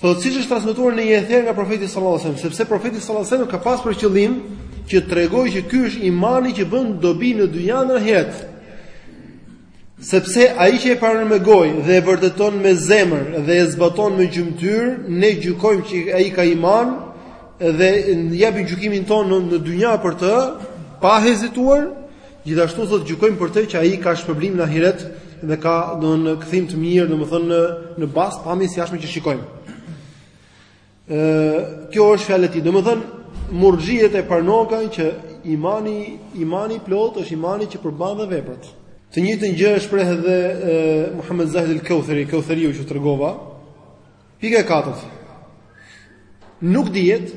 Thotë siç është transmetuar në një ether nga profeti sallallahu alajhi wasallam, sepse profeti sallallahu alajhi wasallam ka pas për qëllim që tregojë që ky është imani që bën dobi në dynja dhe në ahiret. Sepse ai që e pranon me gojë dhe e vërteton me zemër dhe e zbaton me gjymtyrë, ne gjykojmë që ai ka iman dhe japim gjykimin tonë në dynja për të pa hezituar, Gjithashtu thotë gjykojmë për të që ai ka shpërblim në ahiret dhe ka domthon kthim të mirë domthon në në bazë të pamjes së jashtme që shikojmë. Ë kjo është fjala e tij. Domthon murxhiet e pranokan që imani imani i plot është imani që përmban dhe veprat. Të njëjtën gjë e shpreh edhe Muhammed Zahid al-Keutheri, Keutheriu që u tregova, Pika e katërt. Nuk dihet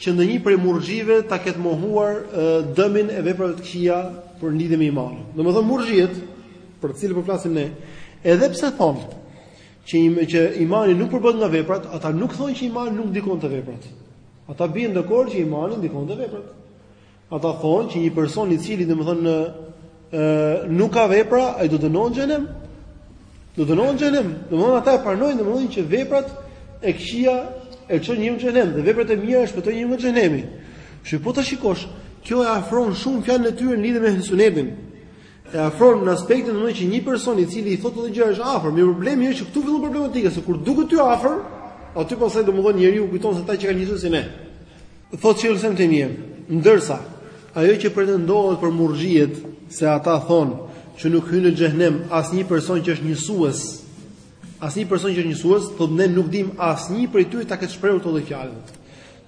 që ndonjë prej murxhive ta ketë mohuar dëmin e veprave të këqija për në lidhje me imanin. Domethënë murxhiet, për të cilët po flasim ne, edhe pse thonë që im, që imani nuk përbëhet nga veprat, ata nuk thonë që imani nuk ndikon te veprat. Ata bien dakord që imani ndikon te veprat. Ata thonë që një person i cili domethënë ë nuk ka vepra, ai do dënohet në xhehenem. Do dënohet në xhehenem. Domethënë ata e pranojnë domethënë që veprat e këqija e çojnë njeriun në xhehenem dhe veprat e mira e shpëtojnë njeriun nga xhehenemi. Kështu po ta shikosh, kjo e afron shumë fjalën e tyre në lidhje me sunetin. E afron në aspektin domethënë që një person i cili i thotë këto gjëra është afër, mirëpo problemi është që këtu fillon problematika se kur duket ty afër, aty pastaj domethënë njeriu kujton se ata qenkan njësoj si ne. Thotë Shejhu Islam Tejmije, Ndërsa, ajo që pretendohet për murxhijet se ata thonë që nuk hyn në xhehenem asnjë person që është njësues, asnjë person që është njësues, thotë ne nuk dimë asnjë prej tyre ta ketë shprehur këtë fjalë.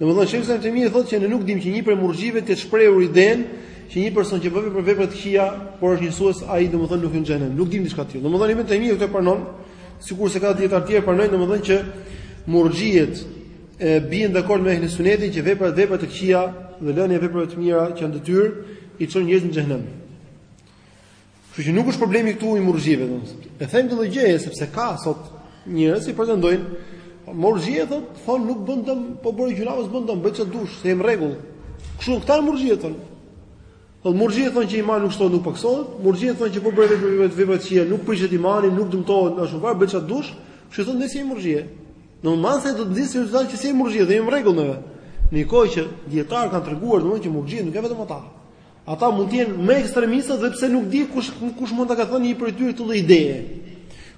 Domethënë Shejhu Islam Tejmije thotë që ne nuk dimë që një prej murxhive të ketë shprehur idenë që një person që bën për vepra të këqija, por është njësues, ai domethënë nuk hyn në xhehenem. Nuk dimë diçka të tillë. Domethënë Ibn Tejmije këtu pranon, sikurse ka dietar të tjerë pranojnë domethënë që murxhijet E bien dakord me ehli sunetin që veprat vepra të këqija dhe lënia e veprave të mira që janë detyrë i çon njerëzit në xhehenem. Kështu që nuk është problemi këtu i murxhive, domethënë. E them këtë gjë sepse ka sot njerëz që pretendojnë murxhia thot, thon nuk bën dëm, po bëre gjynahe s'bën dëm, bëj çfarë dush, se jam rregull. Kështu këta murxhia thon. Po murxhia thon që imani nuk shtohet, nuk paksohet, murxhia thon që po bëre vepra të vepra të këqija, nuk prishet imani, nuk dëmtohet, ashtu pra bëj çfarë dush, kështu thon ne si murxhia. Në mënyrë që të dalin në rezultat që s'jemi murxhie dhe jemi në rregull neve. Në kohë që dijetarët kanë treguar domethënë që murxhiet nuk janë vetëm ata. Ata mund të jenë më ekstremistët edhe pse nuk di kush, kush mund ta ketë thënë një prej tyre këtë ide.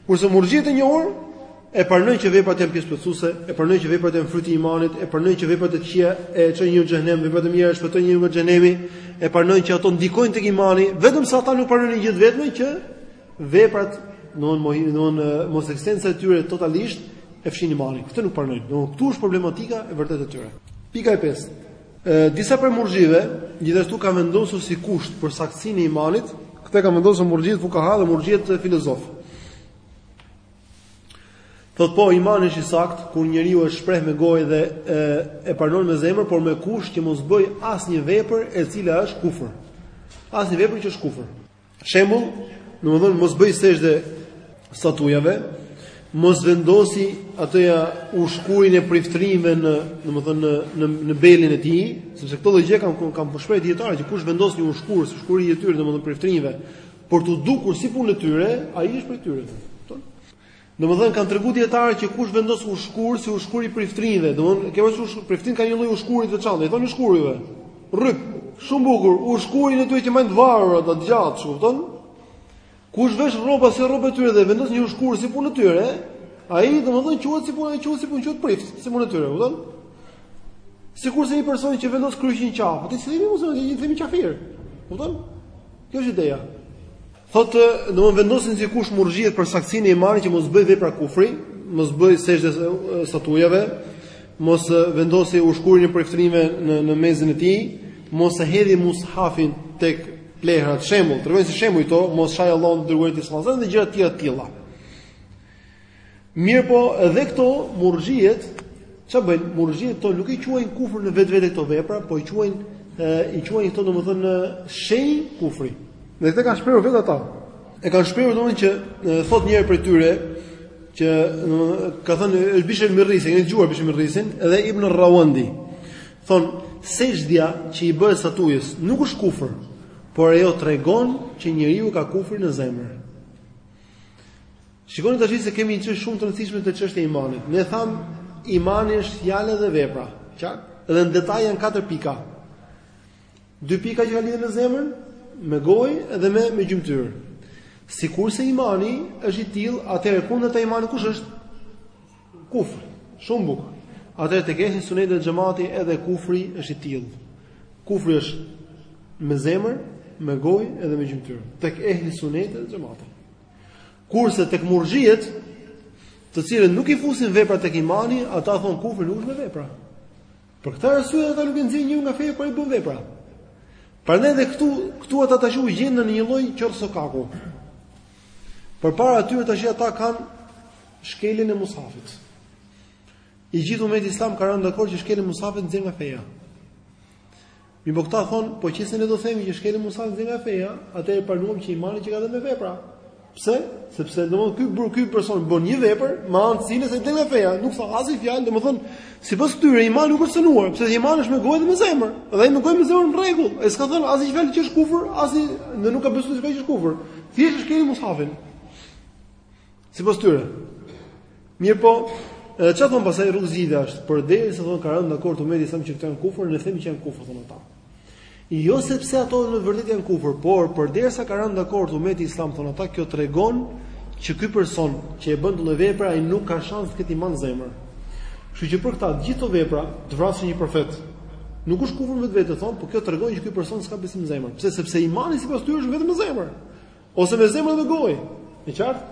Kurse murxhiet e njohur, e pranojnë që veprat janë pjesë plotësuese, e pranojnë që veprat janë fryti i imanit, e pranojnë që veprat e këqija e çojnë në xhehenem, veprat e mira e shpëtojnë nga xhehenemi, e pranojnë që ato ndikojnë tek imani, vetëm se ata nuk pranojnë një gjë të vetme që veprat, domthonë domthonë mos ekzistenca e tyre totalisht e fshin imanin. Këtë nuk pranojnë. Domthonë këtu është problematika e vërtetë e tyre. Pika e 5. Ë disa prej murxhive gjithashtu kanë vendosur si kusht për saktësinë e imanit, këtë kanë vendosur murxhit fukaha dhe murxhit filozof. Thot po imani është i saktë kur njeriu e shpreh me gojë dhe e, e pranon me zemër, por me kusht që mos bëjë asnjë vepër e cila është kufër. Asnjë vepër që është kufër. Shembull, domethënë mos bëjë sexhde statujave, mos vendosi atë ushkurin e priftërinjve në, domethënë në në në belin e tij, sepse këto dhe e kanë kanë shprehur dijetarët që kush vendos një ushkur, si ushkuri i tyre domethënë priftërinjve, për të dukur si punë e tyre, ai është prej tyre. Domethënë kanë tregu dijetarët që kush vendos ushkur si ushkur i priftrinjve, domthonë ke parasysh ushkur, priftrinjtë kanë një lloj ushkuri të veçantë, i thonë ushkur juve. Rryp, shumë bukur, ushkurin e tyre që mbajnë të varur atë të gjatë, kupton? Kush vesh rroba si rroba e tyre dhe vendos një ushkur si punë e tyre, ai domethënë quhet si punë, quhet si punë, quhet prift, si punë e tyre, kupton? Sikurse një person që vendos kryqin në qafë, ti s'i themi mos e themi qafir. Kupton? Kjo është ideja. Thotë, domthonë vendosin si kusht murxhiet për saktësinë e imanit që mos bëjë vepra kufri, mos bëjë sexhde statujave, mos vendosi ushkurin e priftërinjve në në mesin e tij, mos e hedhi mus'hafin tek plehrat, shembull, tregojnë si shembuj këto, mos shajë Allahun të dërguarin e tij sallallahu alajhi wasallam dhe gjëra të tjera të tilla. Mirëpo edhe këto murxhijet çfarë bëjnë? Murxhijet këto nuk i quajnë kufër në vetvete këto vepra, po i quajnë i quajnë këto domethënë shenjë kufri. Dhe këtë e kanë shprehur vetë ata. E kanë shprehur domethënë që thotë njëri prej tyre që domethënë ka thënë është Bishr Mirrisi, e keni dëgjuar Bishr Mirrisin dhe Ibn Rawandi. Thon sexhdja që i bëhet statujës nuk është kufër, por ajo tregon që njeriu ka kufrin në zemër. Shikoni tash se kemi një çështje shumë të rëndësishme te çështja e imanit. Ne tham imani është fjala dhe vepra, qartë? Dhe në detaj janë katër pika. Dy pika që kanë lidhje me zemrën, me gojë dhe me me gjymtyr. Sikurse imani është i tillë, atëherë e kundërta imanit kush është? Kufri. Shumë bukur. Atëherë tek ehli sunet dhe xhamati edhe kufri është i tillë. Kufri është me zemër, me gojë edhe me gjymtyr. Tek ehli sunet dhe xhamati. Kurse tek murxhiet, të cilët nuk i fusin veprat tek imani, ata thon kufri nuk është me vepra. Për këtë arsye ata nuk e nxjerrin një nga feja kur i bën vepra. Prandaj edhe këtu, këtu ata tash u gjendën në një lloj qorsokaku. Përpara atyre tash ata kanë shkeljen e mushafit. I gjithë umeti islam ka rënë dakord që shkelja e mushafit nxjerr nga feja. Mirpo këta thon, po qe se ne do themi që shkelja e mushafit nxjerr nga feja, atëherë pranuam që imani qenka dhe me vepra. Pse? Sepse domthon ky bën ky person bën një vepër me anë të cilës del nga feja, nuk thotë asnjë fjalë, domthon sipas këtyre imani nuk është cënuar, pse? Se imani është me gojë dhe me zemër. Dhe ai me gojë me zemër në rregull, ai s'ka thënë asnjë fjalë që është kufër, as nuk ka besuar diçka që është kufër. Thjesht shkeli mushafin. Sipas tyre. Mirpo, edhe çfarë thon pasaj rrugëzgjidhja është, përderisa thon ka rënë dakord umeti islam që këto janë kufër, ne themi që janë kufër thon ata. Jo sepse ato në vërtet janë kufër, por përderisa ka rënë dakord umeti islam thon ata, kjo tregon që ky person që e bën këtë vepër ai nuk ka shans të ketë iman në zemër. Kështu që për këtë gjithë këto vepra të vrasin një profet. Nuk është kufër në vetvete thon, por kjo tregon që ky person s'ka besim në zemër. Pse? Sepse imani sipas tyre është vetëm në zemër. Ose me zemër dhe me gojë. E qartë?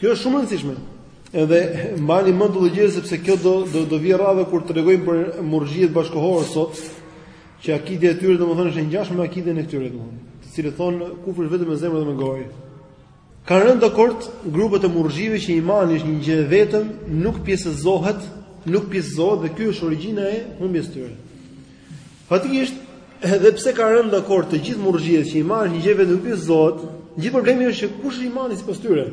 Kjo është shumë e rëndësishme. Edhe mbani mend këtë gjë sepse kjo do do do vijë radha kur tregojmë për murxhiet bashkohorë sot, që akidja e tyre domethënë është e ngjashme me akiden e tyre domethënë, të cilët thonë kufri vetëm me zemër dhe me gojë. Kanë rënë dakord grupet e murxhive që imani është një gjë e vetëm, nuk pjesëzohet, nuk pjesëzohet dhe kjo është origjina e humbjes tyre. Faktikisht, edhe pse ka rënë dakord të gjithë murxhiet që imani është një gjë e vetëm nuk pjesëzohet, gjithë problemi është që kush është imani sipas tyre.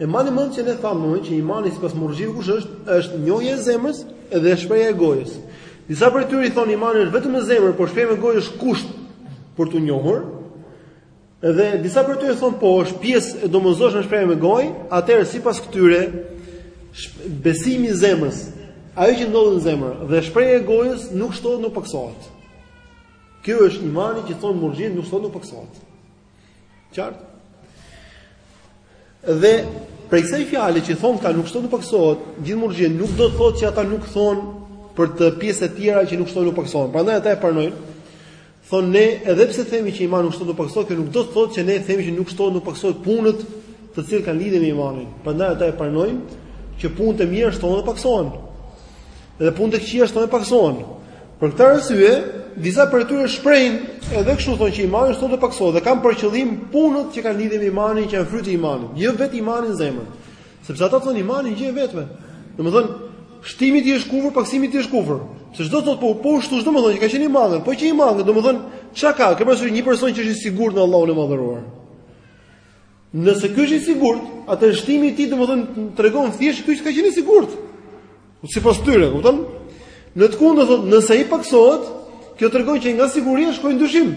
E mbani mend që ne thamë më që imani sipas murxhive kush është? Është njohja e zemrës dhe shprehja e gojës. Disa prej tyre i thonë imani është vetëm në zemër, por shprehja me gojë është kusht për t'u njohur. Dhe disa prej tyre thonë po është pjesë e domosdoshme shprehja me gojë, atëherë sipas këtyre besimi i zemrës, ajo që ndodh në zemër dhe shprehja e gojës nuk shtohet nuk paksohet. Kjo është imani që thonë murxhiet nuk shtohet nuk paksohet. Qartë? Dhe prej kësaj fjale që thonë ata nuk shtohet nuk paksohet, gjithë murxhiet nuk do të thotë që ata nuk thonë për të pjesë të tjera që nuk shtohen nuk paksohen. Prandaj ata e pranojnë Thonë ne, edhe pse themi që imani nuk shtohet, nuk paksohet, kjo nuk do të thotë që ne themi që nuk shtohet, nuk paksohet punët të cilat kanë lidhje me imanin. Prandaj ata e pranojnë që punët e mira shtohen dhe paksohen. Dhe punët e këqija shtohen dhe paksohen. Për këtë arsye, disa prej tyre shprehen edhe kështu thonë që imani shtohet dhe paksohet dhe kanë për qëllim punët që kanë lidhje me imanin, që janë fryt i imanit, jo vetë imani në zemër. Sepse ata thonë imani një gjë e vetme. Domethënë, shtimi i tij është kufër, paksimi i tij është kufër. Pse? Ç'do thotë po po u shtu domethënë që ka qenë i mangët, po qe i mangët, domethënë çka ka? Ka pasur një person që është i sigurt në Allahun e madhëruar. Nëse ky është i sigurt, atëherë shtimi i tij domethënë tregon thjesht ky s'ka qenë i sigurt. Sipas tyre, kupton? Në të kundërt thonë, nëse ai paksohet, kjo tregon që nga siguria shkoi në dyshim.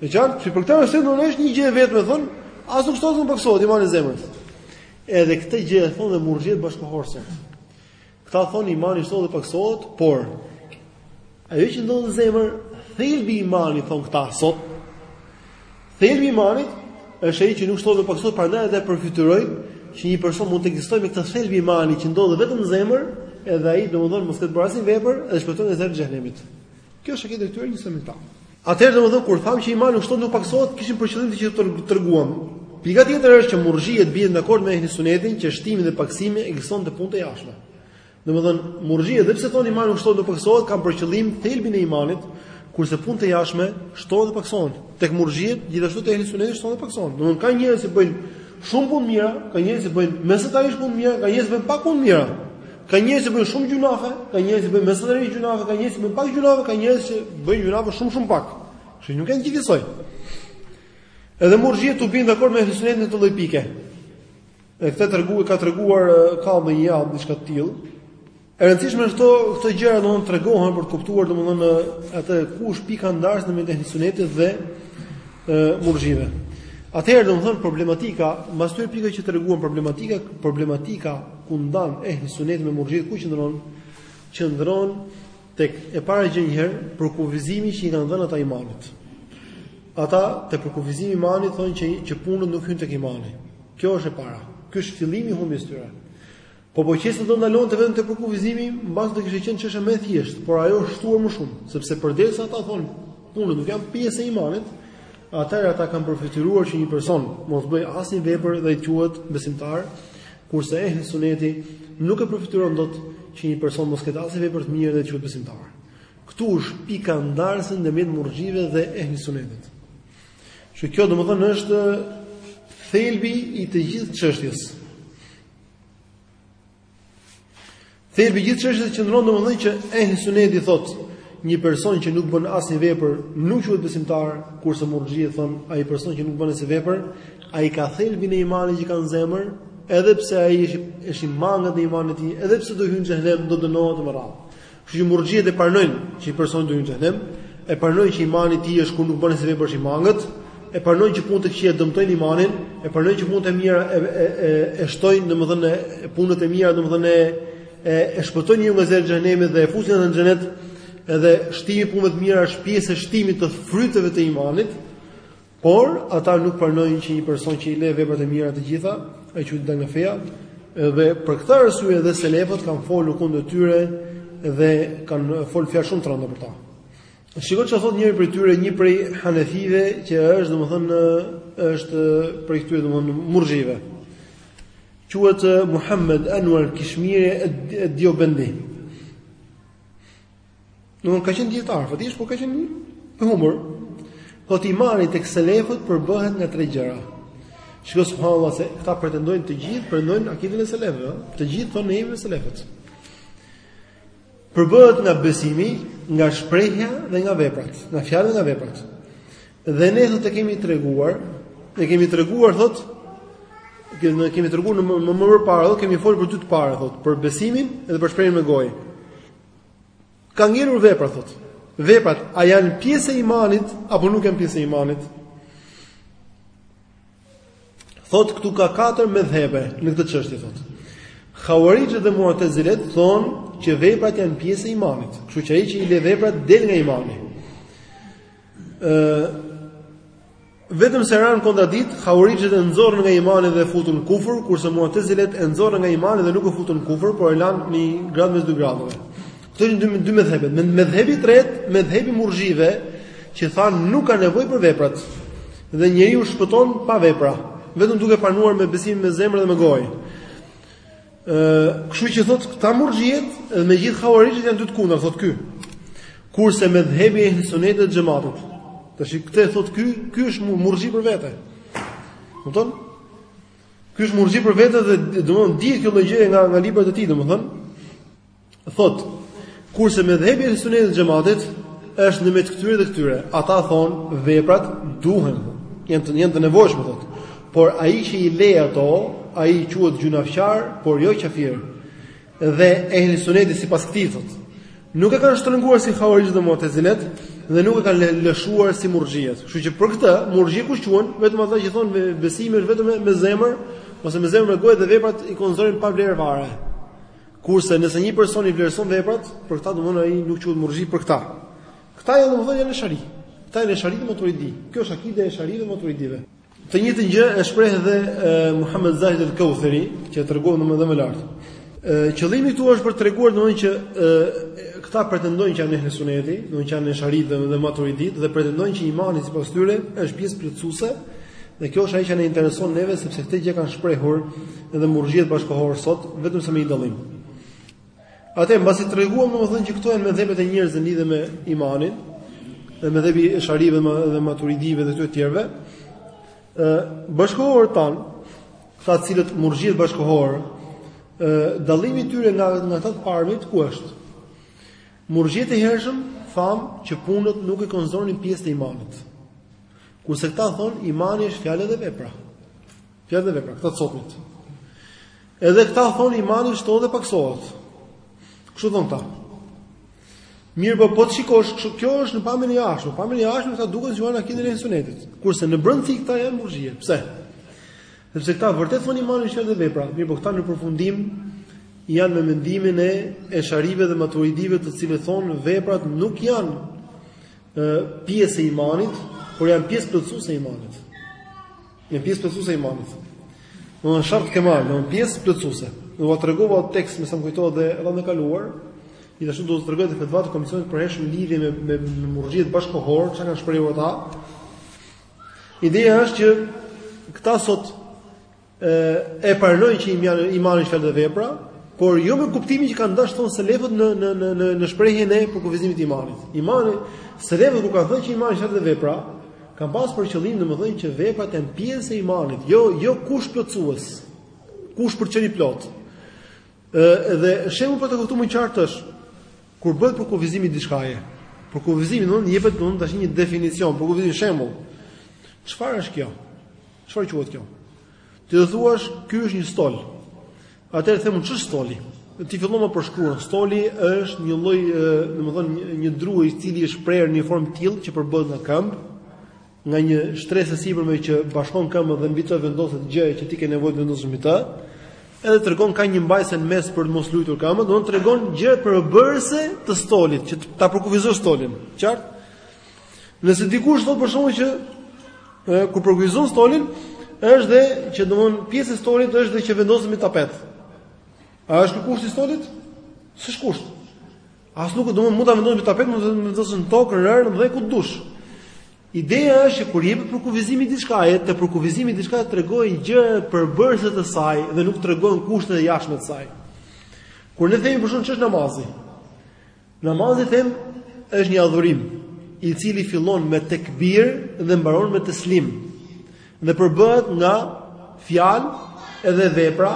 E qartë, se për këtë arsye thonë, është një gjë e vetme thon, as nuk shtohet as nuk paksohet imani i zemrës. Edhe këtë gjë e thon dhe murxhiet bashkëkohorë sot. Këta thon imani shtohet dhe paksohet, por Ajo që ndodh në zemër, thelbi i imanit thon këta sot. Thelbi i imanit është ai që nuk shtohet dhe paksohet, prandaj edhe përfytyrojnë që një person mund të ekzistojë me këtë thelbin e imanit që ndodh vetëm në zemër, edhe ai domethënë mos ketë bërë asnjë vepër, edhe shpëton nga zjarri i xhehenemit. Kjo është e këtë detyrë një sëmita. Atëherë domethënë kur tham që imani nuk shtohet nuk paksohet, kishim për qëllim këtë që e treguam. Pika tjetër është që murxhiet bien dakord me ehli sunetin që shtimi dhe paksimi ekziston te punët e jashtme. Domethënë, murxhiet edhe pse thonë imani nuk shtohet nuk paksohet, kanë për qëllim thelbin e imanit, kurse punët e jashtme shtohen dhe paksohen. Tek murxhiet gjithashtu te ehli suneti shtohen dhe paksohen. Domethënë ka njerëz që bëjnë shumë punë mira, ka njerëz që bëjnë mesatarisht punë mira, ka njerëz që bëjnë pak punë mira. Ka njerëz që bëjnë shumë gjynahe, ka njerëz që bëjnë mesatarisht gjynahe, ka njerëz që bëjnë pak gjynahe, ka njerëz që bëjnë gjynahe shumë shumë pak. Kështu nuk janë gjithë njësoj. Edhe murxhiet bien dakord me ehli sunetin në këtë lloj pike. Në këtë tregu ka treguar ka më një javë diçka të tillë. E rëndësishme është këto këto gjëra domthonë të tregohen për të kuptuar domthonë atë ku është pika ndarëse ndërmjet ehli sunetit dhe murxhive. Atëherë domthonë problematika, mbas këtyre pikave që treguam problematika, problematika ku ndahen ehli suneti me murxhit ku qëndron? Qëndron Tek e para gjë njëherë përkufizimi që i kanë dhënë ata imanit. Ata te përkufizimi i imanit thonë që që punët nuk hyn tek imani. Kjo është e para. Ky është fillimi i humbjes së tyre. Po po qe se do ndalonte vetëm te përkufizimi, mbase do kishte qenë çështje më e thjeshtë, por ajo është shtuar më shumë, sepse përderisa ata thonë punët nuk janë pjesë e imanit, atëherë ata kanë përfytyruar që një person mos bëj asnjë vepër dhe të quhet besimtar, Kurse ehli suneti nuk e përfytyron dot që një person mos ketë asnjë vepër të mirë dhe të quhet besimtar. Këtu është pika ndarëse ndërmjet murxhive dhe ehli sunetit. Që kjo domethënë është thelbi i të gjithë çështjes. Thelbi i gjithë çështjes qëndron domethënë që ehli suneti thotë një person që nuk bën asnjë vepër nuk quhet besimtar, kurse murxhiet thon ai person që nuk bën asnjë vepër, ai ka thelbin e imanit që ka në zemër, edhe pse ai është është i mangët në imanin e tij, edhe pse do hyjë në xhehenem do dënohet me radhë. Kështu që murxhiet e pranojnë që një person do hyjë në xhehenem, e pranojnë që imani i tij është kur nuk bën asnjë vepër është i mangët, e pranojnë që punët e këqija dëmtojnë imanin, e pranojnë që punët e mira e e e, e shtojnë domethënë punët e mira domethënë e e shpëtojnë njeriun nga zjarri i xhehenemit dhe e fusin në xhenet, edhe shtimi i punëve të mira është pjesë e shtimit të fryteve të imanit. Por ata nuk pranojnë që një person që i le veprat e mira të gjitha, ai quhet dal nga feja, edhe për këtë arsye edhe selefët kanë folur kundër tyre dhe kanë folur fjalë shumë të rënda për ta. Shiko çfarë thotë njëri prej tyre, një prej hanefive që është, domethënë, është prej këtyre, domethënë, murxhive. Quhet eh, Muhammed Anwar Kishmiri e Diobendi. Domethënë ka qenë dietar, fatisht, por ka qenë i humbur. Thotë imani tek selefët përbëhet nga tre gjëra. Shiko subhanallah se këta pretendojnë të gjithë, pretendojnë akidën e selefëve, të gjithë thonë ne jemi selefët. Përbëhet nga besimi, nga shprehja dhe nga veprat, nga fjalët dhe nga veprat. Dhe ne thotë e kemi treguar, ne kemi treguar thotë që ne kemi treguar më më përpara, kemi folur për dy të parat thotë, për besimin dhe për shprehjen me gojë. Ka ngelur veprat thotë. Veprat a janë pjesë e imanit apo nuk janë pjesë e imanit? Thotë këtu ka katër medhebe në këtë çështje thotë. Hauarixhët dhe Mu'tazilet thonë që veprat janë pjesë e imanit. Kështu që ai që i le veprat del nga imani. Ë vetëm se ranë në kontradiktë, Hauarixhët e nxorrën nga imani dhe e futën në kufër, kurse Mu'tazilet e nxorrën nga imani dhe nuk e futën në kufër, por e lanë në një gradë mes dy gradave. Këto janë dy dy medhhebe. Me medhhebi i tretë, medhhebi i murxhive, që thanë nuk ka nevojë për veprat. Dhe njeriu shpëton pa vepra, vetëm duke pranuar me besim me zemër dhe me gojë. Ë, kështu që thotë këta murxhiet, edhe me gjithë hauarixhët janë dy të kundërta, thotë ky. Kurse medhhebi i ehli sunetit dhe xhematit. Tash këtë thotë ky, ky është murxhi për vete. Kupton? Ky është murxhi për vete dhe domthon dihet kjo gjë nga nga librat e tij, domthon. Thotë, kurse medhhebi i ehli Sunetit dhe Xhematit është ndërmjet këtyre dhe këtyre. Ata thonë, veprat duhen, janë të, janë të nevojshme thotë. Por ai që i le ato, ai quhet gjynahqar, por jo qafir. Dhe ehli Suneti sipas këtij thotë, nuk e kanë shtrënguar si Hauarixhët dhe Mu'tazilet dhe nuk e kanë lëshuar si Murxhiet. Kështu që për këtë Murxhi quhen, vetëm ata që thonë besimi është vetëm me zemër ose me zemër me gojë dhe veprat i konsiderojnë pa vlerë fare. Kurse nëse një person i vlerëson veprat, për këtë domthonë ai nuk quhet murxhi për këtë. Këta janë domthonë janë eshari. Këta janë eshari dhe maturidi. Kjo është akide e esharive dhe maturidive. Të njëjtën gjë e shpreh edhe Muhammed Zahid el-Keutheri, që e treguam edhe më lart. Qëllimi këtu është për të treguar domthonë që këta pretendojnë që janë ehli suneti, domthonë që janë eshari dhe maturidi dhe pretendojnë që imani sipas tyre është pjesë plotësuese Dhe kjo është ajo që na intereson neve sepse këtë gjë kanë shprehur edhe murxhiet bashkëkohorë sot, vetëm se me një dallim. Atë mbasi treguam domethënë që këto janë medhhebet e njerëzve lidhur me imanin, dhe medhhebi i esharive dhe maturidive dhe të tjerve, bashkëkohorët tanë, ata cilët murxhiet bashkëkohorë, dallimi i tyre nga, nga ata të parmit, ku është? Murxhiet e hershëm, thamë që punët nuk e konsideronin pjesë të imanit. Kurse këta thonë imani është fjalë dhe vepra. Fjalë dhe vepra, këta të sotmit. Edhe këta thonë imani shtohet dhe paksohet. Kështu thonë këta. Mirëpo po të shikosh, kështu kjo është në pamjen e jashtëm. Pamjen e jashtëm këta duken se janë në akiden e sunetit. Kurse në brendsi këta janë murxhie. Pse? Sepse këta vërtet thonë imani është fjalë dhe vepra. Mirëpo këta në përfundim janë me mendimin e esharive dhe maturidive të cilët thonë veprat nuk janë pjesë e imanit, por janë pjesë plotësuese e imanit. Janë pjesë plotësuese e imanit. Domethënë shart kemal, domethënë pjesë plotësuese. Ua tregova atë tekst me sa më kujtohet edhe herën e kaluar. Gjithashtu do të tregoj edhe fetva të komisionit të përhershëm lidhje me me, me murxhiet bashkëkohorë, çka kanë shprehur ata. Ideja është që këta sot e pranojnë që imani është fjalë dhe vepra, por jo me kuptimin që kanë dashur të thonë selefët në në në në në shprehjen e përkufizimit të imanit. Imani selefët kur kanë thënë që imani është fjalë dhe vepra, kanë pas për qëllim domethënë që veprat janë pjesë e imanit, jo jo kusht plotësues. Kusht për të qenë i plotë. Ë dhe shembull për të kuptuar më qartë është kur bëhet përkufizimi i diçkaje. Përkufizimi domethënë jepet domethënë tash një definicion, përkufizim shembull. Çfarë është kjo? Çfarë quhet kjo? Ti do thuash, ky është një stol. Atëherë themu ç'është stoli? Ti fillon ma përshkruan. Stoli është një lloj, domethënë një, një dru i cili është prerë në një formë të tillë që përbëhet nga këmbë, nga një shtresë e sipërme që bashkon këmbët dhe mbi të vendoset gjëja që ti ke nevojë të vendosësh mbi të. Edhe tregon ka një mbajse në mes për të mos lujtur këmbët, domethënë tregon gjërat përbërëse të stolit, që ta përkufizosh stolin. Qartë? Nëse dikush thotë për shembull që e, kur përkufizon stolin, është dhe që domethon pjesë e stolit është dhe që vendoset mbi tapet. A është ky kusht i stolit? S'është kusht. As nuk domethon mund ta vendosim mbi tapet, mund të vendosim në tokë, në rërë, dhe ku t'dush. Ideja është që kur jepet përkufizimi i diçkaje, te përkufizimi i diçkaje tregohen gjëra përbërëse të saj dhe nuk tregohen kushtet e jashtme të saj. Kur ne themi për shembull ç'është namazi, Namazi them është një adhurim, i cili fillon me tekbir dhe mbaron me teslim. Dhe përbëhet nga fjalë edhe vepra,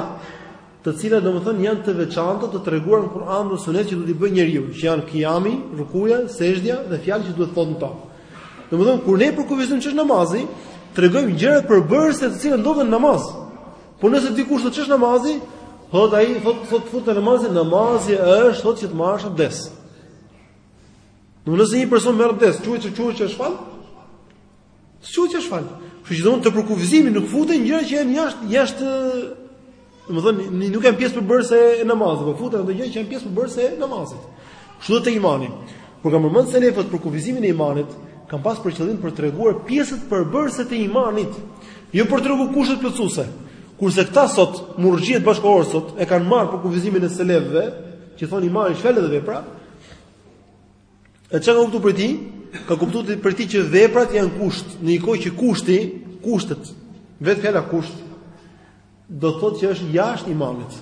të cilat domethënë janë të veçanta të treguar në Kur'an dhe Sunet që duhet t'i bëjë njeriu, që janë kiami, rukuja, sexhdja dhe fjalë që duhet të thotë në to. Domethënë kur ne përkufizojmë ç'është namazi, tregojmë gjërat përbërëse të cilat ndodhen në namaz. Por nëse dikush thotë ç'është namazi, thotë ai, thotë thotë futen te namazi, namazi është thotë që të marrësh abdes. Domethënë nëse një person merr abdes, quhet se quhet që është fal? S'quhet që është fal. Kështu që domethënë te përkufizimi nuk futen gjëra që janë jashtë jashtë domethënë nuk janë pjesë përbërëse e namazit, po futen ato gjëra që janë pjesë përbërëse e namazit. Kështu dhe te imani. Kur kanë përmend selefët përkufizimin e imanit, kanë pas për qëllim për treguar pjesët përbërëse të imanit, jo për tregu kushtet plotësuese. Kurse këta sot, murxhiet bashkëkohor sot e kanë marrë përkufizimin e selefëve, që thonë imani është fjalë dhe vepra. E ça kanë kuptu prej tij? Kanë kuptu prej tij që veprat janë kusht, në një kohë që kushti, kushtet, vetë fjala kusht do të thotë që është jashtë imanit.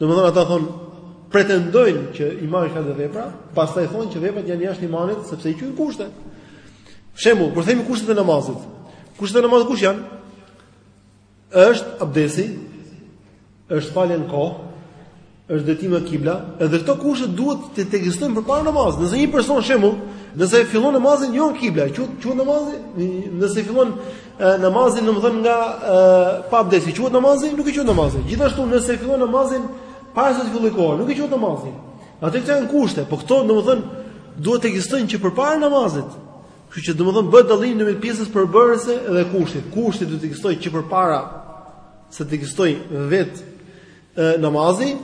Domethënë ata thonë pretendojnë që imani ka dhe vepra, pastaj thonë që veprat janë jashtë imanit sepse i quajnë kushte. Shembull, kur themi kushtet e namazit, kushtet e namazit kush janë? Është abdesi, është falja në kohë, është drejtimi nga kibla, edhe këto kushte duhet të ekzistojnë përpara namazit. Nëse një person shembull, nëse e fillon namazin jo nga kibla, nuk i quhet namazi, nëse fillon namazin domethënë nga e, pa abdes, i quhet namazi, nuk i quhet namazi. Gjithashtu nëse e fillon namazin para se të fillojë koha, nuk i quhet namazi. Atëherë këto janë kushte, po këto domethënë duhet të ekzistojnë që përpara namazit. Kështu që domethënë bëhet dallim ndërmjet pjesës përbërëse dhe kushtit. Kushti duhet të ekzistojë që përpara se të ekzistojë vetë e, namazi,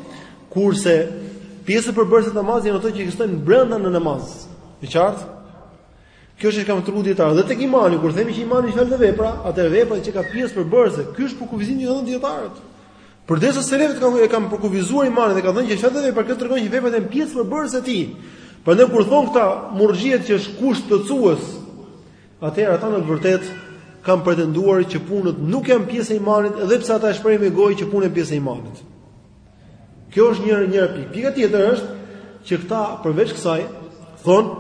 kurse pjesë përbërëse të namazit janë ato që ekzistojnë brenda në namaz. E qartë? Kjo është çka kanë tregu dijetarët. Dhe tek imani, kur themi që imani është fjalë dhe vepra, atëherë vepra qenka pjesë përbërëse, ky është përkufizimi që thonë dijetarët. Përderisa selefët kanë e kanë përkufizuar imanin dhe kanë thënë që fjalë dhe vepra kjo tregon që veprat janë pjesë përbërëse të tij. Prandaj kur thon këta murxhiet që është kusht plotësues atëherë ata në të vërtetë kanë pretenduar që punët nuk janë pjesë e imanit, edhe pse ata e shprehin me gojë që punët janë pjesë e imanit. Kjo është njëra pikë. Pika tjetër është që këta përveç kësaj thon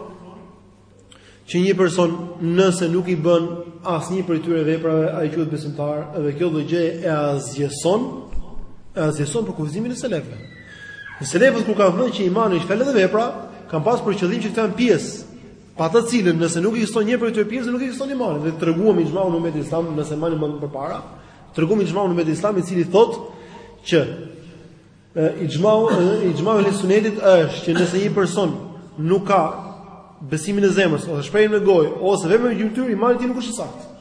që një person nëse nuk i bën asnjë prej këtyre veprave ai quhet besimtar dhe kjo lloj gjë e asgjëson e asgjëson përkufizimin e selefëve. Se selefët kur kanë thënë që imani është fjalë dhe vepra, kanë pas për qëllim që këta janë pjesë pa të cilën nëse nuk ekziston një prej këtyre pjesëve nuk ekziston imani dhe treguam ixhmaun në umetin islam nëse mani më përpara treguam ixhmaun në umetin islam i cili thotë që ixhmau ixhmau i sunetit është që nëse një person nuk ka besimin e zemrës ose shprehjen me gojë ose veprën me gjymtyrë imani i tij nuk është i saktë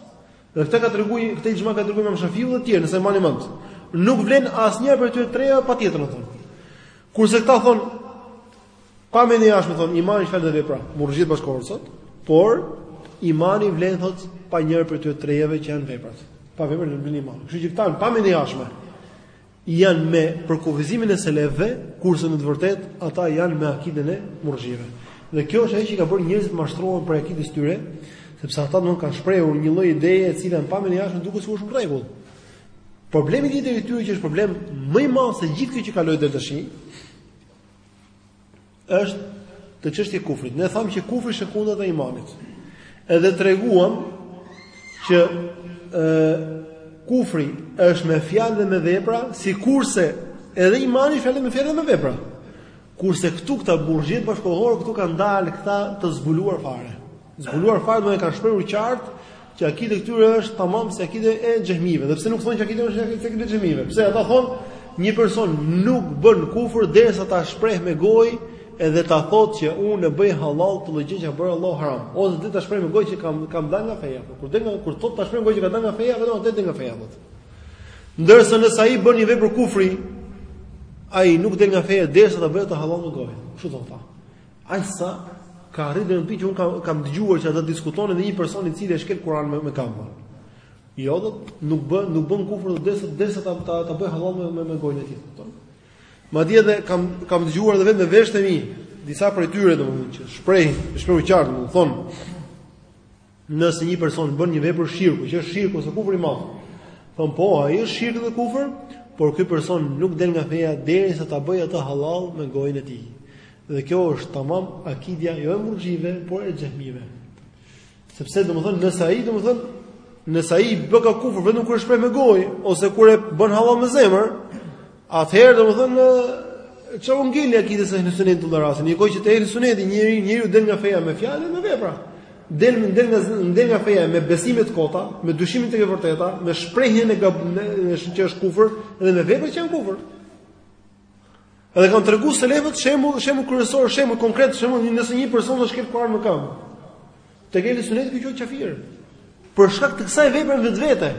dhe këtë e ka treguar këtë ixhma e ka treguar Imam Shafiu dhe të tjerë nëse mani mend nuk vlen asnjë prej këtyre trejave pa tjetrën atëherë kurse këta thonë Pamje e jashtme, thonë, imani është fjalë dhe vepra, murxhitë bashkëkohorë sot, por imani vlen thot pa njërën prej këtyre trejave që janë veprat. Pa veprat nuk vlen imani. Kështu që këta në pamje të jashtme janë me përkufizimin e selefëve, kurse në të vërtetë ata janë me akiden e murxhive. Dhe kjo është ajo që ka bërë njerëzit të mashtrohen për akiden e tyre, sepse ata e kanë shprehur një lloj ideje e cila në pamjen e jashtme duket sikur është në rregull. Problemi i tyre që është problem më i madh se gjithë kjo që kaloi deri tash, është te çështja e kufrit. Ne thamë që kufri është e kundërta e imanit. Edhe treguam që ë kufri është me fjalë dhe me vepra, sikurse edhe imani fjalë me fjalë dhe me vepra. Kurse këtu këta murxhitë bashkëkohorë këtu kanë dalë këta të zbuluar fare. Zbuluar fare dhe e kanë shprehur qartë që akidja e këtyre është tamam si akidja e xhehmive, edhe pse nuk thonë që akidja është akidja e xhehmive. Sepse ata thonë një person nuk bën kufër derisa ta shprehë me gojë edhe ta thotë që unë e bëj halal këtë lloj gjëje që e ka bërë Allah haram, ose edhe ta shprehë me gojë që kam kam dalë nga feja. Po kur del kur thotë ta shpreh me gojë që ka dalë nga feja, vetëm atëherë del nga feja ai. Ndërsa nëse ai bën një vepër kufri, ai nuk del nga feja derisa ta bëjë atë halal me gojë. Kështu thonë ata. Aq sa ka arritur në pikë që un kam kam dëgjuar që ata diskutonin me një person i cili e shkel Kur'anin me, me kamë. Jo, thotë nuk bën nuk bën kufër derisa derisa ta ta, ta bëjë hallall me me, me gojën e tij, kupton? Madje edhe kam kam dëgjuar edhe vetë me veshtë e mi, disa prej tyre domethënë që shprehin, e shprehin qartë, domethënë thonë Nëse një person bën një vepër shirku, që është shirk ose kufër i madh, thon po, ai është shirk dhe kufër, por ky person nuk del nga feja derisa ta bëjë atë halal me gojën e tij. Dhe kjo është tamam akidja jo e murxhive, por e xhehmive. Sepse domethënë nëse ai domethënë nëse ai bëka kufër vetëm kur e shpreh me gojë ose kur e bën halal me zemër, Atëherë domethënë çka u ngeli akide te ehli suneti ndarazi. Një kohë që te ehli suneti njeriu njeriu del nga feja me fjalë dhe me vepra. Del del nga del nga feja me besime të kota, me dyshimin tek e vërteta, me shprehjen ë që është kufër dhe me vepra që janë kufër. Edhe kanë treguar selefët shembull, shembull kryesor, shembull konkret, shembull nëse një person ta shkel Kur'an me këmbë. Tek ehli suneti ky quhet kafir. Për shkak të kësaj vepre vetvete.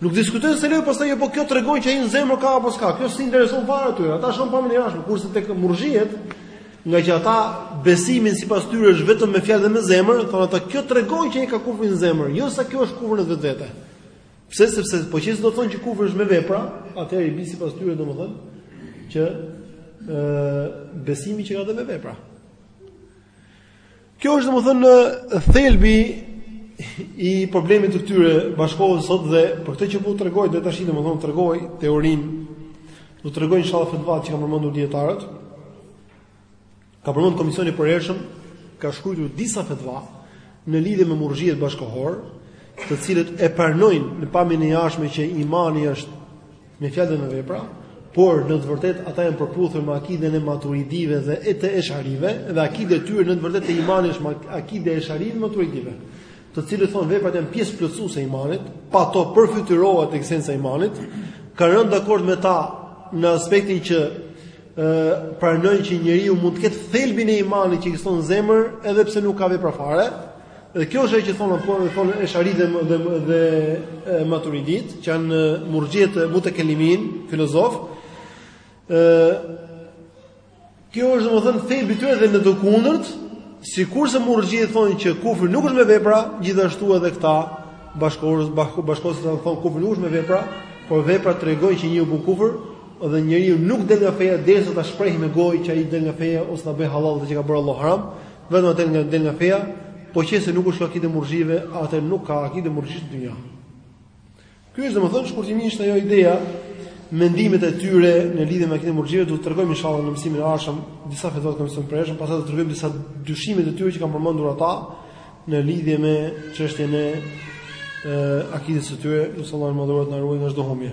Nuk diskutojnë selefët pastaj a po kjo tregon që ai në zemër ka apo s'ka. Kjo s'u intereson fare atyre. Ata shohin pamjen e jashtme, kurse tek murxhiet, nga që ata besimin sipas tyre është vetëm me fjalë dhe me zemër, thonë ata kjo tregon që ai ka kufrin në zemër, jo se kjo është kufër vetvete. Pse sepse po qe se do të thonë që kufri është me vepra, atëherë i bi sipas tyre domethënë që ë besimi qenka dhe me vepra. Kjo është domethënë thelbi i problemit të këtyre bashkëkohorëve sot dhe për këtë që po u tregoj deri tashi domethënë u tregoj teorinë do t'u tregoj inshallah fetvat që kanë përmendur dietarët ka përmendur komisioni i përhershëm ka shkruar disa fetva në lidhje me murxhiet bashkëkohorë të cilët e pranojnë në pamjen e jashtme që imani është me fjalë dhe me vepra, por në të vërtetë ata janë përputhur me akiden e maturidive dhe e të esharive dhe akide e tyre në të vërtetë te imani është akide e esharive dhe maturidive, të cilët thonë veprat janë pjesë plotësuese e imanit, pa to përfytyrohet ekzistenca e imanit, kanë rënë dakord me ta në aspektin që ë pranojnë që njeriu mund të ketë thelbin e imanit që ekziston në zemër edhe pse nuk ka vepra fare, Dhe kjo është ajo që thonë po thonë Esharit dhe dhe, dhe e, Maturidit, që janë murxhiet mutekelimin, filozof. ë Kjo është domethënë thelbi i tyre dhe në të kundërtën, sikurse murxhiet thonë që kufri nuk është me vepra, gjithashtu edhe këta bashkëkohës bashkëkohës kanë thonë kufri nuk është me vepra, por vepra tregojnë që njeriu bën kufër dhe njeriu nuk del nga feja derisa ta shprehë me gojë që ai del nga feja ose ta bëjë hallall atë që ka bërë Allahu haram. Vetëm atëherë del nga feja, po qe se nuk është akide e murxhive, atëherë nuk ka akide murxhish në dynja. Ky është domethënë shkurtimisht ajo ideja mendimet e tyre në lidhje me akiden e murxhive do t'u tregojmë inshallah në mësimin e ardhshëm disa fjalë që mëson për pastaj do të tregojmë disa dyshime të tyre që kanë përmendur ata në lidhje me çështjen e akides së tyre, nes'elullahe azze ue xhel të na ruajë nga çdo humbje.